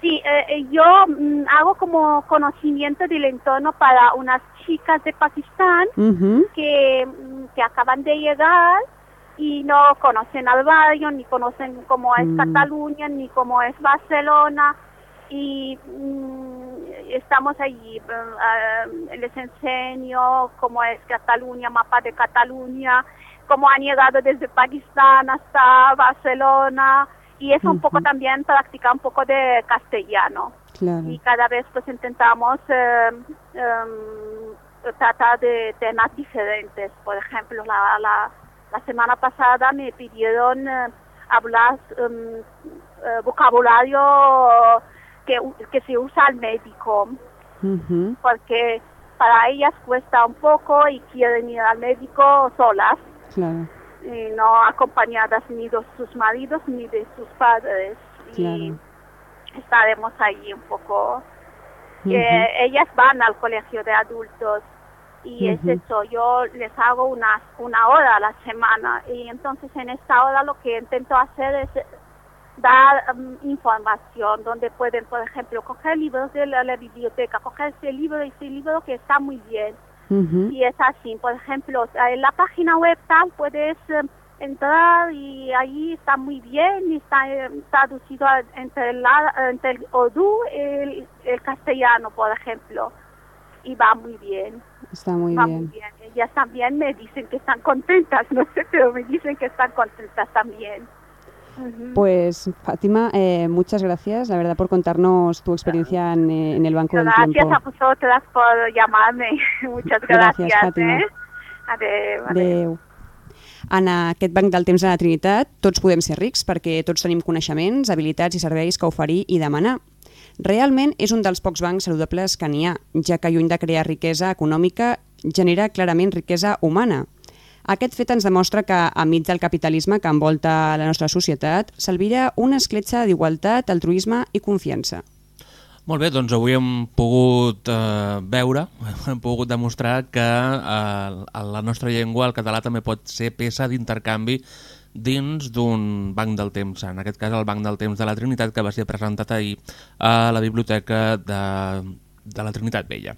Sí, eh, eh, yo mm, hago como conocimiento del entorno para unas chicas de Pakistán que, mm, que acaban de llegar y no conocen al barrio, ni conocen cómo es Mm. Cataluña, ni cómo es Barcelona. Y mm, estamos allí, eh, les enseño cómo es Cataluña, mapa de Cataluña, cómo han llegado desde Pakistán hasta Barcelona. Y eso un poco también practicar un poco de castellano. Claro. y cada vez pues intentamos eh, em, tratar de temas diferentes. Por ejemplo, la, la, la semana pasada me pidieron eh, hablar em, eh, vocabulario que, que se usa al médico, porque para ellas cuesta un poco y quieren ir al médico solas. Claro, y no acompañadas ni de sus maridos ni de sus padres. Y estaremos ahí un poco. Ellas van al colegio de adultos y es eso, yo les hago una, una hora a la semana y entonces en esta hora lo que intento hacer es dar mm, información donde pueden, por ejemplo, coger libros de la, la biblioteca, coger ese libro y ese libro que está muy bien. Y es así, por ejemplo, en la página web tal puedes eh, entrar y ahí está muy bien y está eh, traducido entre, la, entre el urdu y el, el castellano, por ejemplo. Y va muy bien, Está muy va bien. muy bien. Ellas también me dicen que están contentas, *laughs* no sé, pero me dicen que están contentas también. Pues Fátima, eh, muchas gracias, la verdad, por contarnos tu experiencia en, eh, en el Banco del gracias Tiempo. a vosotras por llamarme. *laughs* Muchas Gràcies, gracias. Fàtima. eh? Adeu, adeu. Adéu. En aquest banc del temps de la Trinitat tots podem ser rics perquè tots tenim coneixements, habilitats i serveis que oferir i demanar. Realment és un dels pocs bancs saludables que n'hi ha, ja que lluny de crear riquesa econòmica genera clarament riquesa humana. Aquest fet ens demostra que, enmig del capitalisme que envolta la nostra societat, s'alvira una escletxa d'igualtat, altruisme i confiança. Molt bé, doncs avui hem pogut eh, veure, *laughs* hem pogut demostrar que eh, la nostra llengua, el català, també pot ser peça d'intercanvi dins d'un banc del temps, en aquest cas el Banc del Temps de la Trinitat, que va ser presentat ahir a la Biblioteca de, de la Trinitat Vella.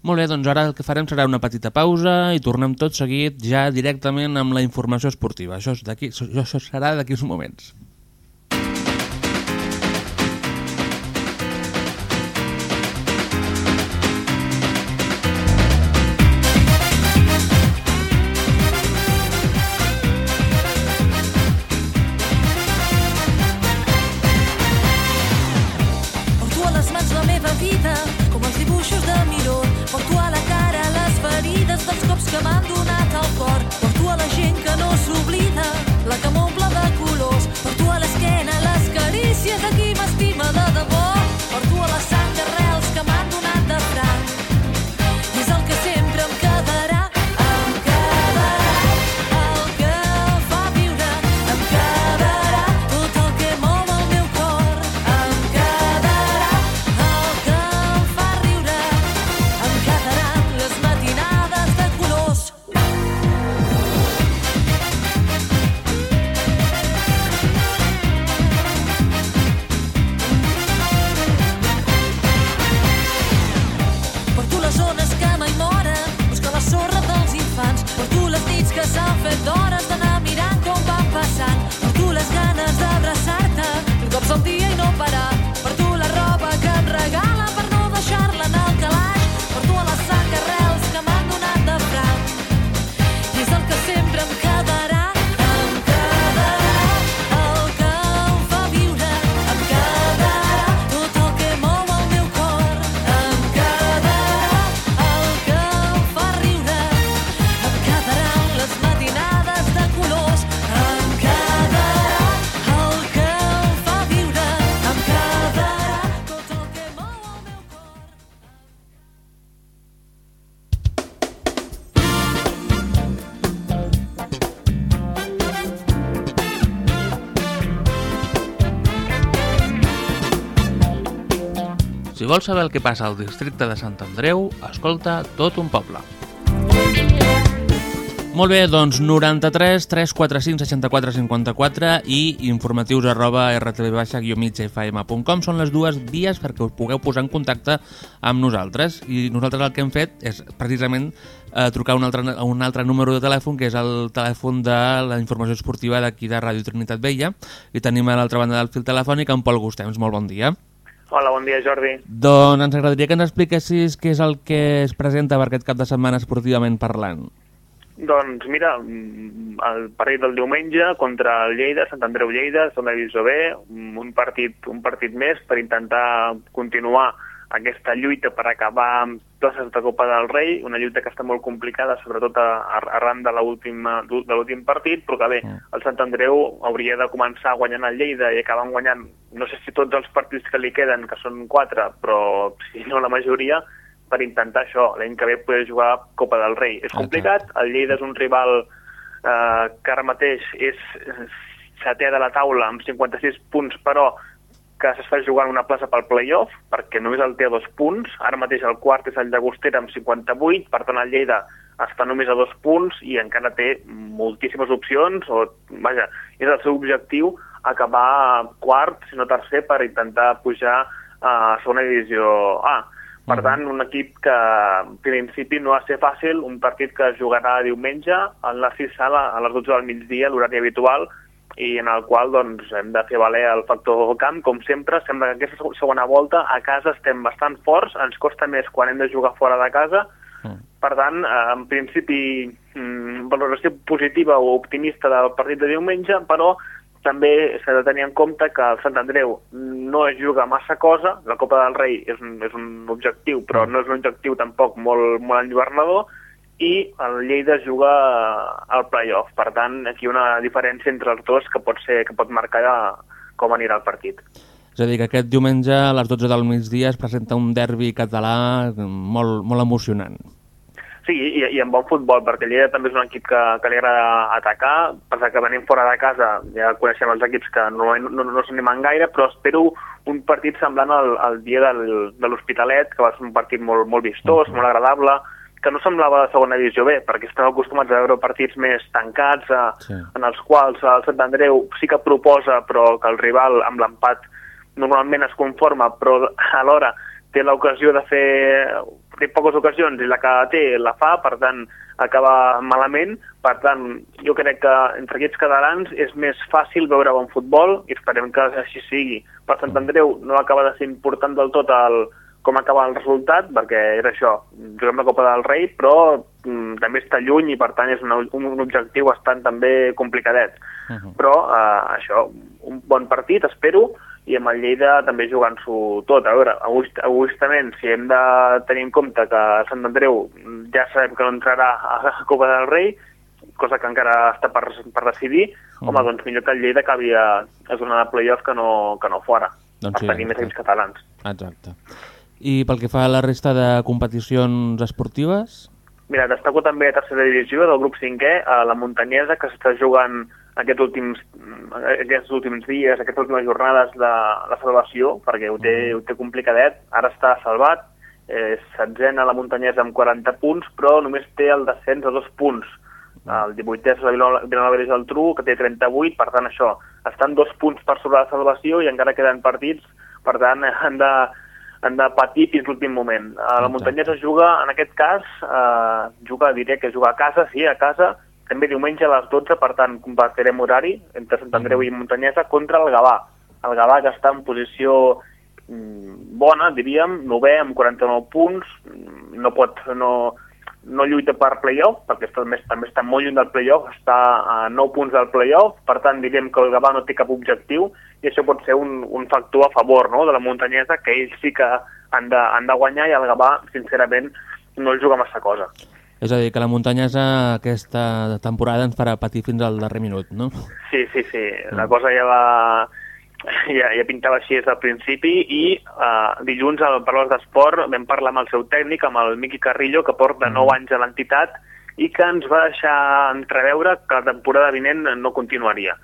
Molt bé, doncs ara el que farem serà una petita pausa i tornem tot seguit ja directament amb la informació esportiva. Això, és això, serà d'aquí uns moments. Vols saber el que passa al districte de Sant Andreu, escolta tot un poble. Molt bé, doncs 93 345 64 54 i informatius arroba rtb-migfm.com són les dues vies perquè us pugueu posar en contacte amb nosaltres i nosaltres el que hem fet és precisament eh, trucar un altre, un altre número de telèfon que és el telèfon de la informació esportiva d'aquí de Ràdio Trinitat Vella i tenim a l'altra banda del fil telefònic en Pol Gustems. Molt bon dia. Hola, bon dia, Jordi. Doncs ens agradaria que ens expliquessis què és el que es presenta per aquest cap de setmana esportivament parlant. Doncs mira, el partit del diumenge contra el Lleida, Sant Andreu Lleida, segona divisió B, un partit, un partit més per intentar continuar aquesta lluita per acabar amb places de Copa del Rei, una lluita que està molt complicada, sobretot a, a, arran de l'últim partit, però que bé, mm. el Sant Andreu hauria de començar guanyant el Lleida i acaben guanyant, no sé si tots els partits que li queden, que són quatre, però si no la majoria, per intentar això, l'any que ve poder jugar Copa del Rei. És complicat, el Lleida és un rival eh, que ara mateix és setè de la taula amb 56 punts, però que s'està jugant una plaça pel playoff, perquè només el té a dos punts. Ara mateix el quart és el Llagostera amb 58, per tant el Lleida està només a dos punts i encara té moltíssimes opcions, o, vaja, és el seu objectiu acabar quart, si no tercer, per intentar pujar a segona divisió A. Per mm. tant, un equip que en principi no va ser fàcil, un partit que jugarà diumenge en la 6 sala a les 12 del migdia, l'horari habitual, i en el qual doncs, hem de fer valer el factor camp, com sempre. Sembla que aquesta segona volta a casa estem bastant forts, ens costa més quan hem de jugar fora de casa. Mm. Per tant, eh, en principi, mm, valoració positiva o optimista del partit de diumenge, però també s'ha de tenir en compte que el Sant Andreu no es juga massa cosa, la Copa del Rei és un, és un objectiu, però mm. no és un objectiu tampoc molt, molt enlluernador, i el Lleida juga al playoff. Per tant, aquí una diferència entre els dos que pot, ser, que pot marcar com anirà el partit. És a dir, que aquest diumenge a les 12 del migdia es presenta un derbi català molt, molt emocionant. Sí, i, i amb bon futbol, perquè Lleida també és un equip que, que li agrada atacar, perquè que venim fora de casa ja coneixem els equips que no, no, no, no s'animen gaire, però espero un partit semblant al, al dia del, de l'Hospitalet, que va ser un partit molt, molt vistós, uh -huh. molt agradable, que no semblava la segona divisió B, perquè estem acostumats a veure partits més tancats, a, Sí. en els quals el Sant Andreu sí que proposa, però que el rival amb l'empat normalment es conforma, però alhora té l'ocasió de fer té poques ocasions i la que té la fa, per tant acaba malament, per tant jo crec que entre aquests catalans és més fàcil veure bon futbol i esperem que així sigui. Per Sant Andreu no acaba de ser important del tot el, com acaba el resultat, perquè era això, juguem la Copa del Rei, però mm, també està lluny i per tant és un, un objectiu bastant també complicadet. Uh -huh. Però eh, això, un bon partit, espero, i amb el Lleida també jugant-s'ho tot. A veure, egoistament, si hem de tenir en compte que Sant Andreu ja sabem que no entrarà a la Copa del Rei, cosa que encara està per, per decidir, Mm. home, doncs millor que el Lleida acabi a, a zona de playoff que no, que no fora, Doncs per sí, tenir més sí. equips catalans. Exacte. I pel que fa a la resta de competicions esportives? Mira, destaco també a tercera divisió del grup 5è, a la muntanyesa, que s'està jugant aquests últims, aquests últims dies, aquestes últimes jornades de la salvació, perquè ho té, ho té complicadet. Ara està salvat, eh, setzena la muntanyesa amb 40 punts, però només té el descens a dos punts. El 18è és la Vilanova i Geltrú, que té 38, per tant això, estan dos punts per sobre la salvació i encara queden partits, per tant *laughs* han de, han de patir fins l'últim moment. A la muntanyesa juga, en aquest cas, eh, juga, diré que juga a casa, sí, a casa, també diumenge a les 12, per tant, compartirem horari entre Sant Andreu i Muntanyesa contra el Gavà. El Gavà que està en posició mm, bona, diríem, novè, amb 49 punts, mm, no pot, no, no lluita per playoff, perquè està, també, també està molt lluny del playoff, està a 9 punts del playoff, per tant diríem que el Gavà no té cap objectiu, i això pot ser un, un factor a favor no?, de la muntanyesa, que ells sí que han de, han de guanyar, i el Gavà, sincerament, no el juga massa cosa. És a dir, que la muntanyesa aquesta temporada ens farà patir fins al darrer minut, no? Sí, sí, sí. La cosa ja va... Ja, ja pintava així des del principi i uh, dilluns al Paraules d'Esport vam parlar amb el seu tècnic, amb el Miqui Carrillo, que porta 9 anys a l'entitat i que ens va deixar entreveure que la temporada vinent no continuaria.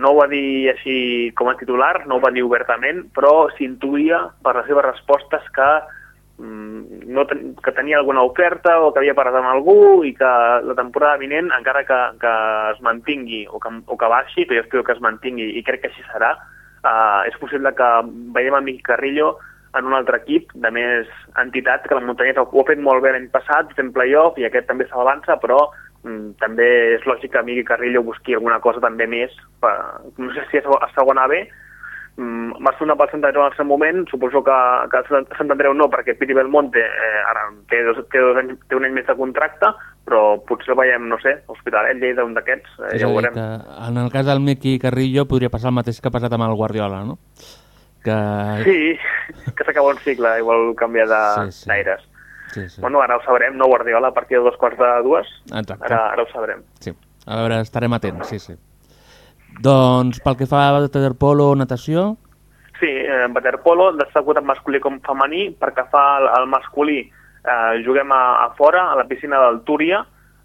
No ho va dir així com a titular, no ho va dir obertament, però s'intuïa per les seves respostes que mm, no ten que tenia alguna oferta o que havia parlat amb algú i que la temporada vinent, encara que, que es mantingui o que, o que baixi, però jo espero que es mantingui i crec que així serà, uh, és possible que veiem a Miqui Carrillo en un altre equip de més entitat, que la muntanyeta ho ha fet molt bé l'any passat, fent playoff, i aquest també s'avança, però també és lògic que Miqui Carrillo busqui alguna cosa també més, per, no sé si a segona B, mm, va sonar pel Sant Andreu en el seu moment, suposo que, que Sant Sant Andreu no, perquè Piti Belmonte eh, ara té, dos, té, dos anys, té un any més de contracte, però potser el veiem, no sé, Hospitalet, Lleida, un d'aquests, eh, ja ho veurem. que en el cas del Miqui Carrillo podria passar el mateix que ha passat amb el Guardiola, no? Que... Sí, que s'acaba un cicle i vol canviar de- Sí, sí. Sí, sí. Bueno, ara ho sabrem, no Guardiola, a partir de dos quarts de dues, Exacte. ara, ara ho sabrem. sí. A veure, estarem atents, sí, sí. Doncs pel que fa a waterpolo, natació... Sí, eh, waterpolo, destaco tant masculí com femení, perquè fa el, el masculí eh, juguem a, a fora, a la piscina del Túria,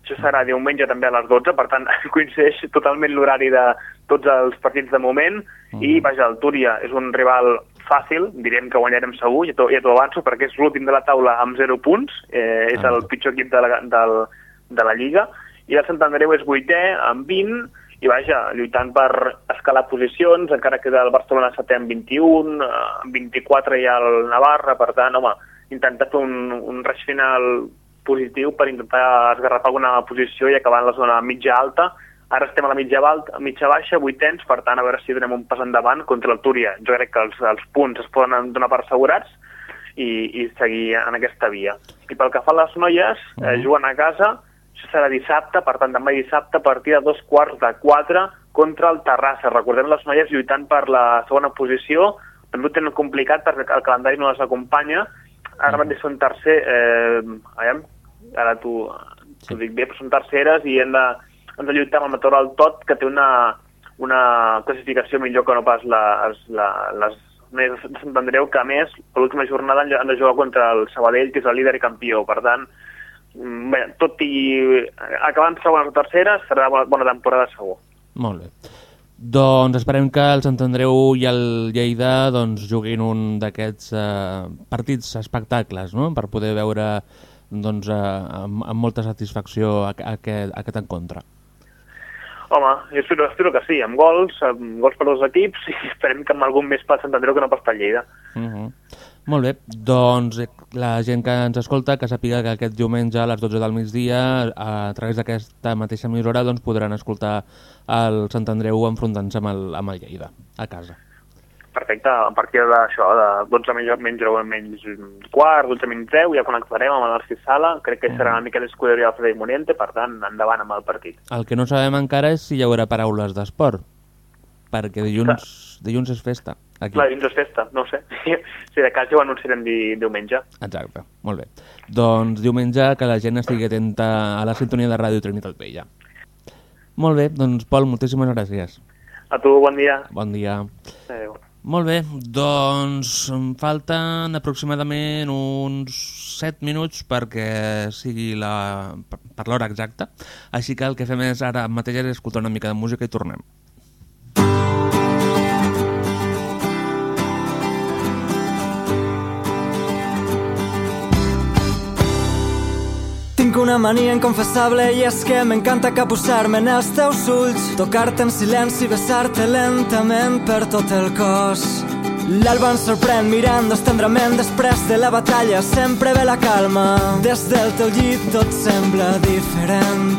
això serà diumenge també a les 12, per tant *laughs* coincideix totalment l'horari de tots els partits de moment, Mm. i vaja, el Túria és un rival fàcil, direm que guanyarem segur, ja t'ho ja avanço, perquè és l'últim de la taula amb 0 punts, eh, és Ah. el pitjor equip de la, del, de la Lliga, i el Sant Andreu és vuitè amb 20, i vaja, lluitant per escalar posicions, encara queda el Barcelona setè amb 21, eh, amb 24 hi ha el Navarra, per tant, home, intentar fer un, un raig final positiu per intentar esgarrapar alguna posició i acabar en la zona mitja alta. Ara estem a la mitja, alta, mitja baixa, vuitens, per tant, a veure si donem un pas endavant contra el Túria. Jo crec que els, els punts es poden donar per assegurats i, i seguir en aquesta via. I pel que fa a les noies, eh, juguen a casa, això serà dissabte, per tant, demà dissabte, a partir de dos quarts de quatre contra el Terrassa. Recordem les noies lluitant per la segona posició, també ho tenen complicat perquè el calendari no les acompanya. Ara mateix són tercer... Eh, aviam, ara t'ho t'ho dic bé, però són terceres i hem de, hem de lluitar amb el Matoral Tot, que té una, una classificació millor que no pas les, la, les més de Sant Andreu, que a més, a l'última jornada han de- jugar contra el Sabadell, que és el líder i campió. Per tant, mm, bé, tot i acabant segones o terceres, serà bona, bona temporada segur. Molt bé. Doncs esperem que el Sant Andreu i el Lleida doncs, juguin un d'aquests eh, partits espectacles, no? per poder veure doncs, eh, amb, amb molta satisfacció a, a, aquest, a aquest encontre. Home, jo espero, espero que sí, amb gols, amb gols per dos equips i esperem que amb algun més per Sant Andreu que no pas per Lleida. Uh -huh. Molt bé, doncs eh, la gent que ens escolta que sàpiga que aquest diumenge a les 12 del migdia a través d'aquesta mateixa emissora doncs, podran escoltar el Sant Andreu enfrontant-se amb, el, amb el Lleida a casa perfecte, a partir d'això, de 12 menys, menys, menys quart, 12 menys 10, ja connectarem amb el Narcís Sala, crec que serà una mica l'escuderia del Freddy Moriente, per tant, endavant amb el partit. El que no sabem encara és si hi haurà paraules d'esport, perquè dilluns, dilluns és festa. Aquí. Clar, dilluns és festa, no sé. *laughs* si de cas ja ho anunciarem di, diumenge. Exacte, molt bé. Doncs diumenge que la gent estigui atenta a la sintonia de Ràdio Trinitat Vella. Molt bé, doncs Pol, moltíssimes gràcies. A tu, bon dia. Bon dia. Adéu. Molt bé, doncs em falten aproximadament uns 7 minuts perquè sigui la, per l'hora exacta, així que el que fem és ara mateix és escoltar una mica de música i tornem. Una mania inconfessable i és que m'encanta capbussar-me en els teus ulls, tocar-te en silenci i besar-te lentament per tot el cos. L'alba ens sorprèn mirant-nos després de la batalla, sempre ve la calma. Des del teu llit tot sembla diferent.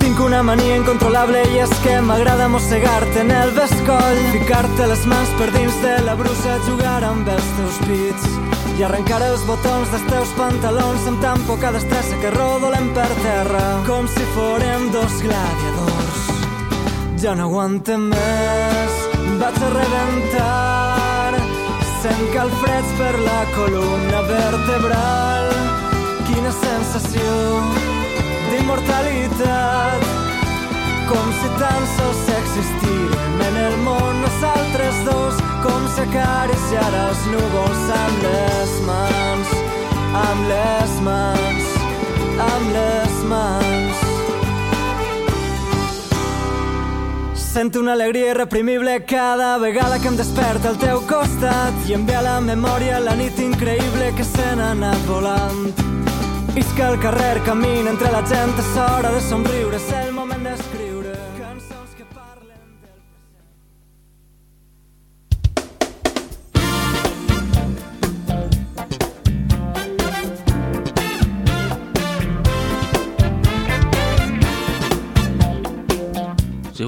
Tinc una mania incontrolable i és que m'agrada mossegar-te en el bescoll, ficar-te les mans per dins de la brusa, jugar amb els teus pits i arrencar els botons dels teus pantalons amb tan poca destressa que rodolem per terra com si fórem dos gladiadors. Ja no aguantem més, vaig a rebentar, sent calfreds per la columna vertebral. Quina sensació d'immortalitat, com si tan sols existirem en el món nosaltres dos, com si acariciara els núvols amb les mans, amb les mans, amb les mans. Sento una alegria irreprimible cada vegada que em desperta al teu costat i em ve a la memòria la nit increïble que se n'ha anat volant. Isca al carrer, camina entre la gent, és hora de somriure, és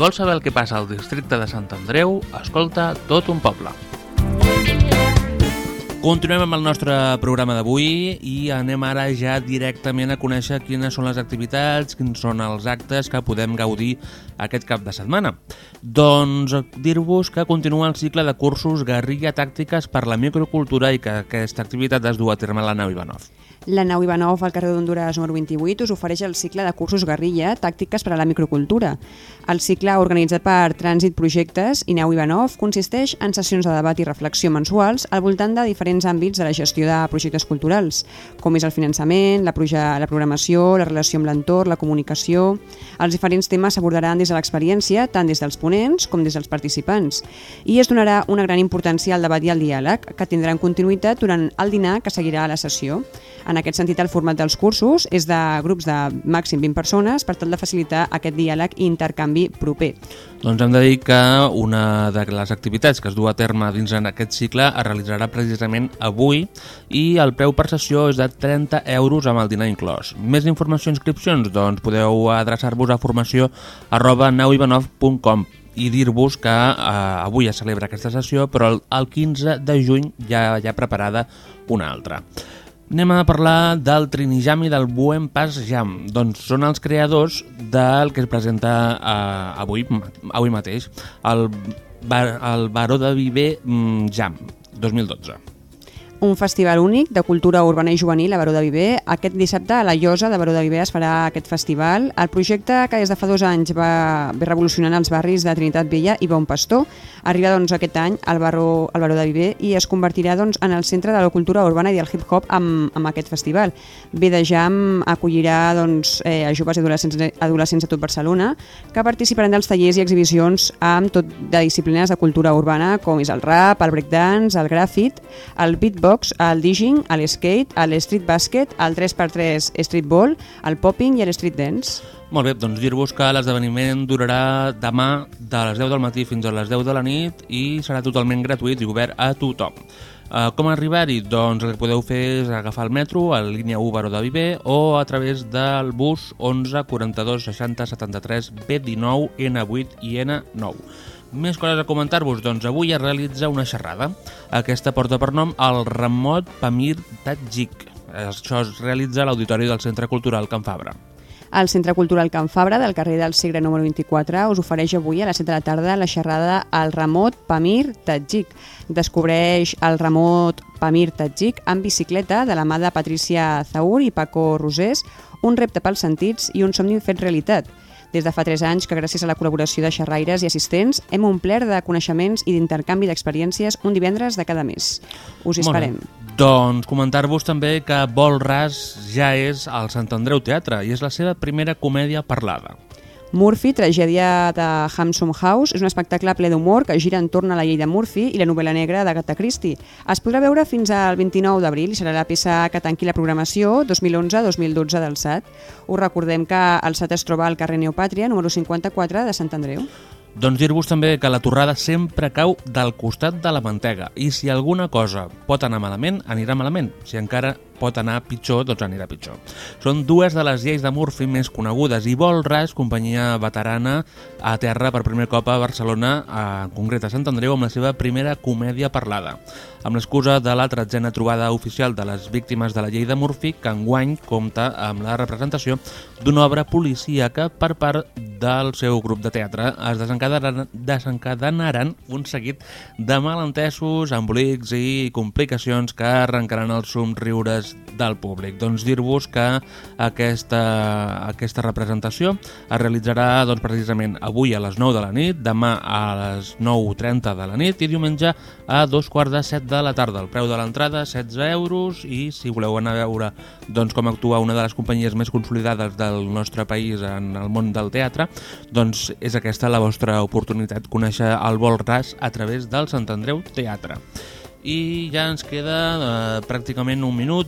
vols saber el que passa al districte de Sant Andreu, escolta tot un poble. Continuem amb el nostre programa d'avui i anem ara ja directament a conèixer quines són les activitats, quins són els actes que podem gaudir aquest cap de setmana. Doncs dir-vos que continua el cicle de cursos Guerrilla Tàctiques per la Microcultura i que aquesta activitat es du a terme a la nau Ivanov. La nau Ivanov al carrer d'Honduras número 28 us ofereix el cicle de cursos guerrilla tàctiques per a la microcultura. El cicle organitzat per Trànsit Projectes i Nau Ivanov consisteix en sessions de debat i reflexió mensuals al voltant de diferents àmbits de la gestió de projectes culturals, com és el finançament, la, la programació, la relació amb l'entorn, la comunicació... Els diferents temes s'abordaran des de l'experiència, tant des dels ponents com des dels participants, i es donarà una gran importància al debat i al diàleg, que tindran continuïtat durant el dinar que seguirà a la sessió. En aquest sentit, el format dels cursos és de grups de màxim 20 persones per tal de facilitar aquest diàleg i intercanvi proper. Doncs hem de dir que una de les activitats que es du a terme dins en aquest cicle es realitzarà precisament avui i el preu per sessió és de 30 euros amb el dinar inclòs. Més informació i inscripcions? Doncs podeu adreçar-vos a formació arroba nauivanov.com i dir-vos que eh, avui es celebra aquesta sessió però el, el 15 de juny ja hi ha preparada una altra. Anem a parlar del Trinijam i del Buen Pas Jam. Doncs són els creadors del que es presenta eh, avui, avui mateix, el, bar, el Baró de Viver mm, Jam 2012 un festival únic de cultura urbana i juvenil a Baró de Viver. Aquest dissabte a la Llosa de Baró de Viver es farà aquest festival. El projecte que des de fa dos anys va ve revolucionant els barris de Trinitat Vella i Bon Pastor arriba doncs, aquest any al Baró, al Baró de Viver i es convertirà doncs, en el centre de la cultura urbana i del hip-hop amb, amb aquest festival. Ve de Jam acollirà doncs, eh, a joves i adolescents, adolescents de tot Barcelona que participaran dels tallers i exhibicions amb tot de disciplines de cultura urbana com és el rap, el breakdance, el gràfit, el beatbox jocs, el digging, l'skate, el street basket, el 3x3 street ball, el popping i el street dance. Molt bé, doncs dir-vos que l'esdeveniment durarà demà de les 10 del matí fins a les 10 de la nit i serà totalment gratuït i obert a tothom. Uh, com arribar-hi? Doncs el que podeu fer és agafar el metro a la línia U Baró de Viver o a través del bus 11 42 60 73 B19 N8 i N9. Més coses a comentar-vos, doncs avui es realitza una xerrada. Aquesta porta per nom el Ramot Pamir Tadjik. Això es realitza a l'Auditori del Centre Cultural Can Fabra. El Centre Cultural Can Fabra, del carrer del Segre número 24, us ofereix avui a les 7 de la tarda la xerrada al Ramot Pamir Tadjik. Descobreix el Ramot Pamir Tadjik en bicicleta de la mà de Patricia Zaur i Paco Rosés, un repte pels sentits i un somni fet realitat. Des de fa 3 anys que gràcies a la col·laboració de xerraires i assistents hem omplert de coneixements i d'intercanvi d'experiències un divendres de cada mes. Us hi esperem. Doncs comentar-vos també que Vol Ras ja és al Sant Andreu Teatre i és la seva primera comèdia parlada. Murphy, tragèdia de Handsome House, és un espectacle ple d'humor que gira entorn a la llei de Murphy i la novel·la negra d'Agatha Christie. Es podrà veure fins al 29 d'abril i serà la peça que tanqui la programació 2011-2012 del SAT. Us recordem que el SAT es troba al carrer Neopàtria, número 54 de Sant Andreu. Doncs dir-vos també que la torrada sempre cau del costat de la mantega i si alguna cosa pot anar malament, anirà malament. Si encara pot anar pitjor, doncs anirà pitjor. Són dues de les lleis de Murphy més conegudes i Vol Ras, companyia veterana a terra per primer cop a Barcelona, en concret a Sant Andreu, amb la seva primera comèdia parlada. Amb l'excusa de la tretzena trobada oficial de les víctimes de la llei de Murphy, que enguany compta amb la representació d'una obra policíaca per part del seu grup de teatre. Es desencadenaran, desencadenaran un seguit de malentesos, embolics i complicacions que arrencaran els somriures del públic. Doncs dir-vos que aquesta, aquesta representació es realitzarà doncs, precisament avui a les 9 de la nit, demà a les 9.30 de la nit i diumenge a dos quarts de set de la tarda. El preu de l'entrada 16 euros i si voleu anar a veure doncs, com actua una de les companyies més consolidades del nostre país en el món del teatre, doncs és aquesta la vostra oportunitat, conèixer el vol ras a través del Sant Andreu Teatre i ja ens queda eh, pràcticament un minut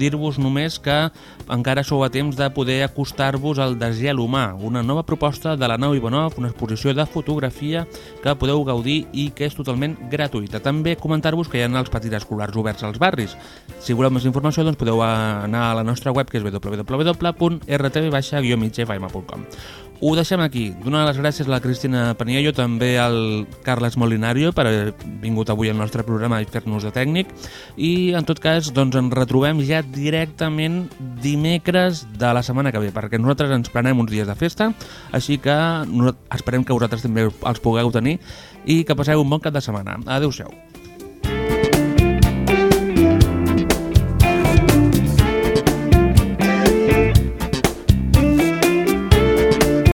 dir-vos només que encara sou a temps de poder acostar-vos al Desgel Humà, una nova proposta de la Nau Ivanov, una exposició de fotografia que podeu gaudir i que és totalment gratuïta. També comentar-vos que hi ha els petits escolars oberts als barris. Si voleu més informació doncs podeu anar a la nostra web que és www.rtv-migfm.com ho deixem aquí. Donar les gràcies a la Cristina Paniello, també al Carles Molinario per haver vingut avui al nostre programa i fer-nos de tècnic. I, en tot cas, doncs ens retrobem ja directament dimecres de la setmana que ve, perquè nosaltres ens prenem uns dies de festa, així que esperem que vosaltres també els pugueu tenir i que passeu un bon cap de setmana. Adéu-siau.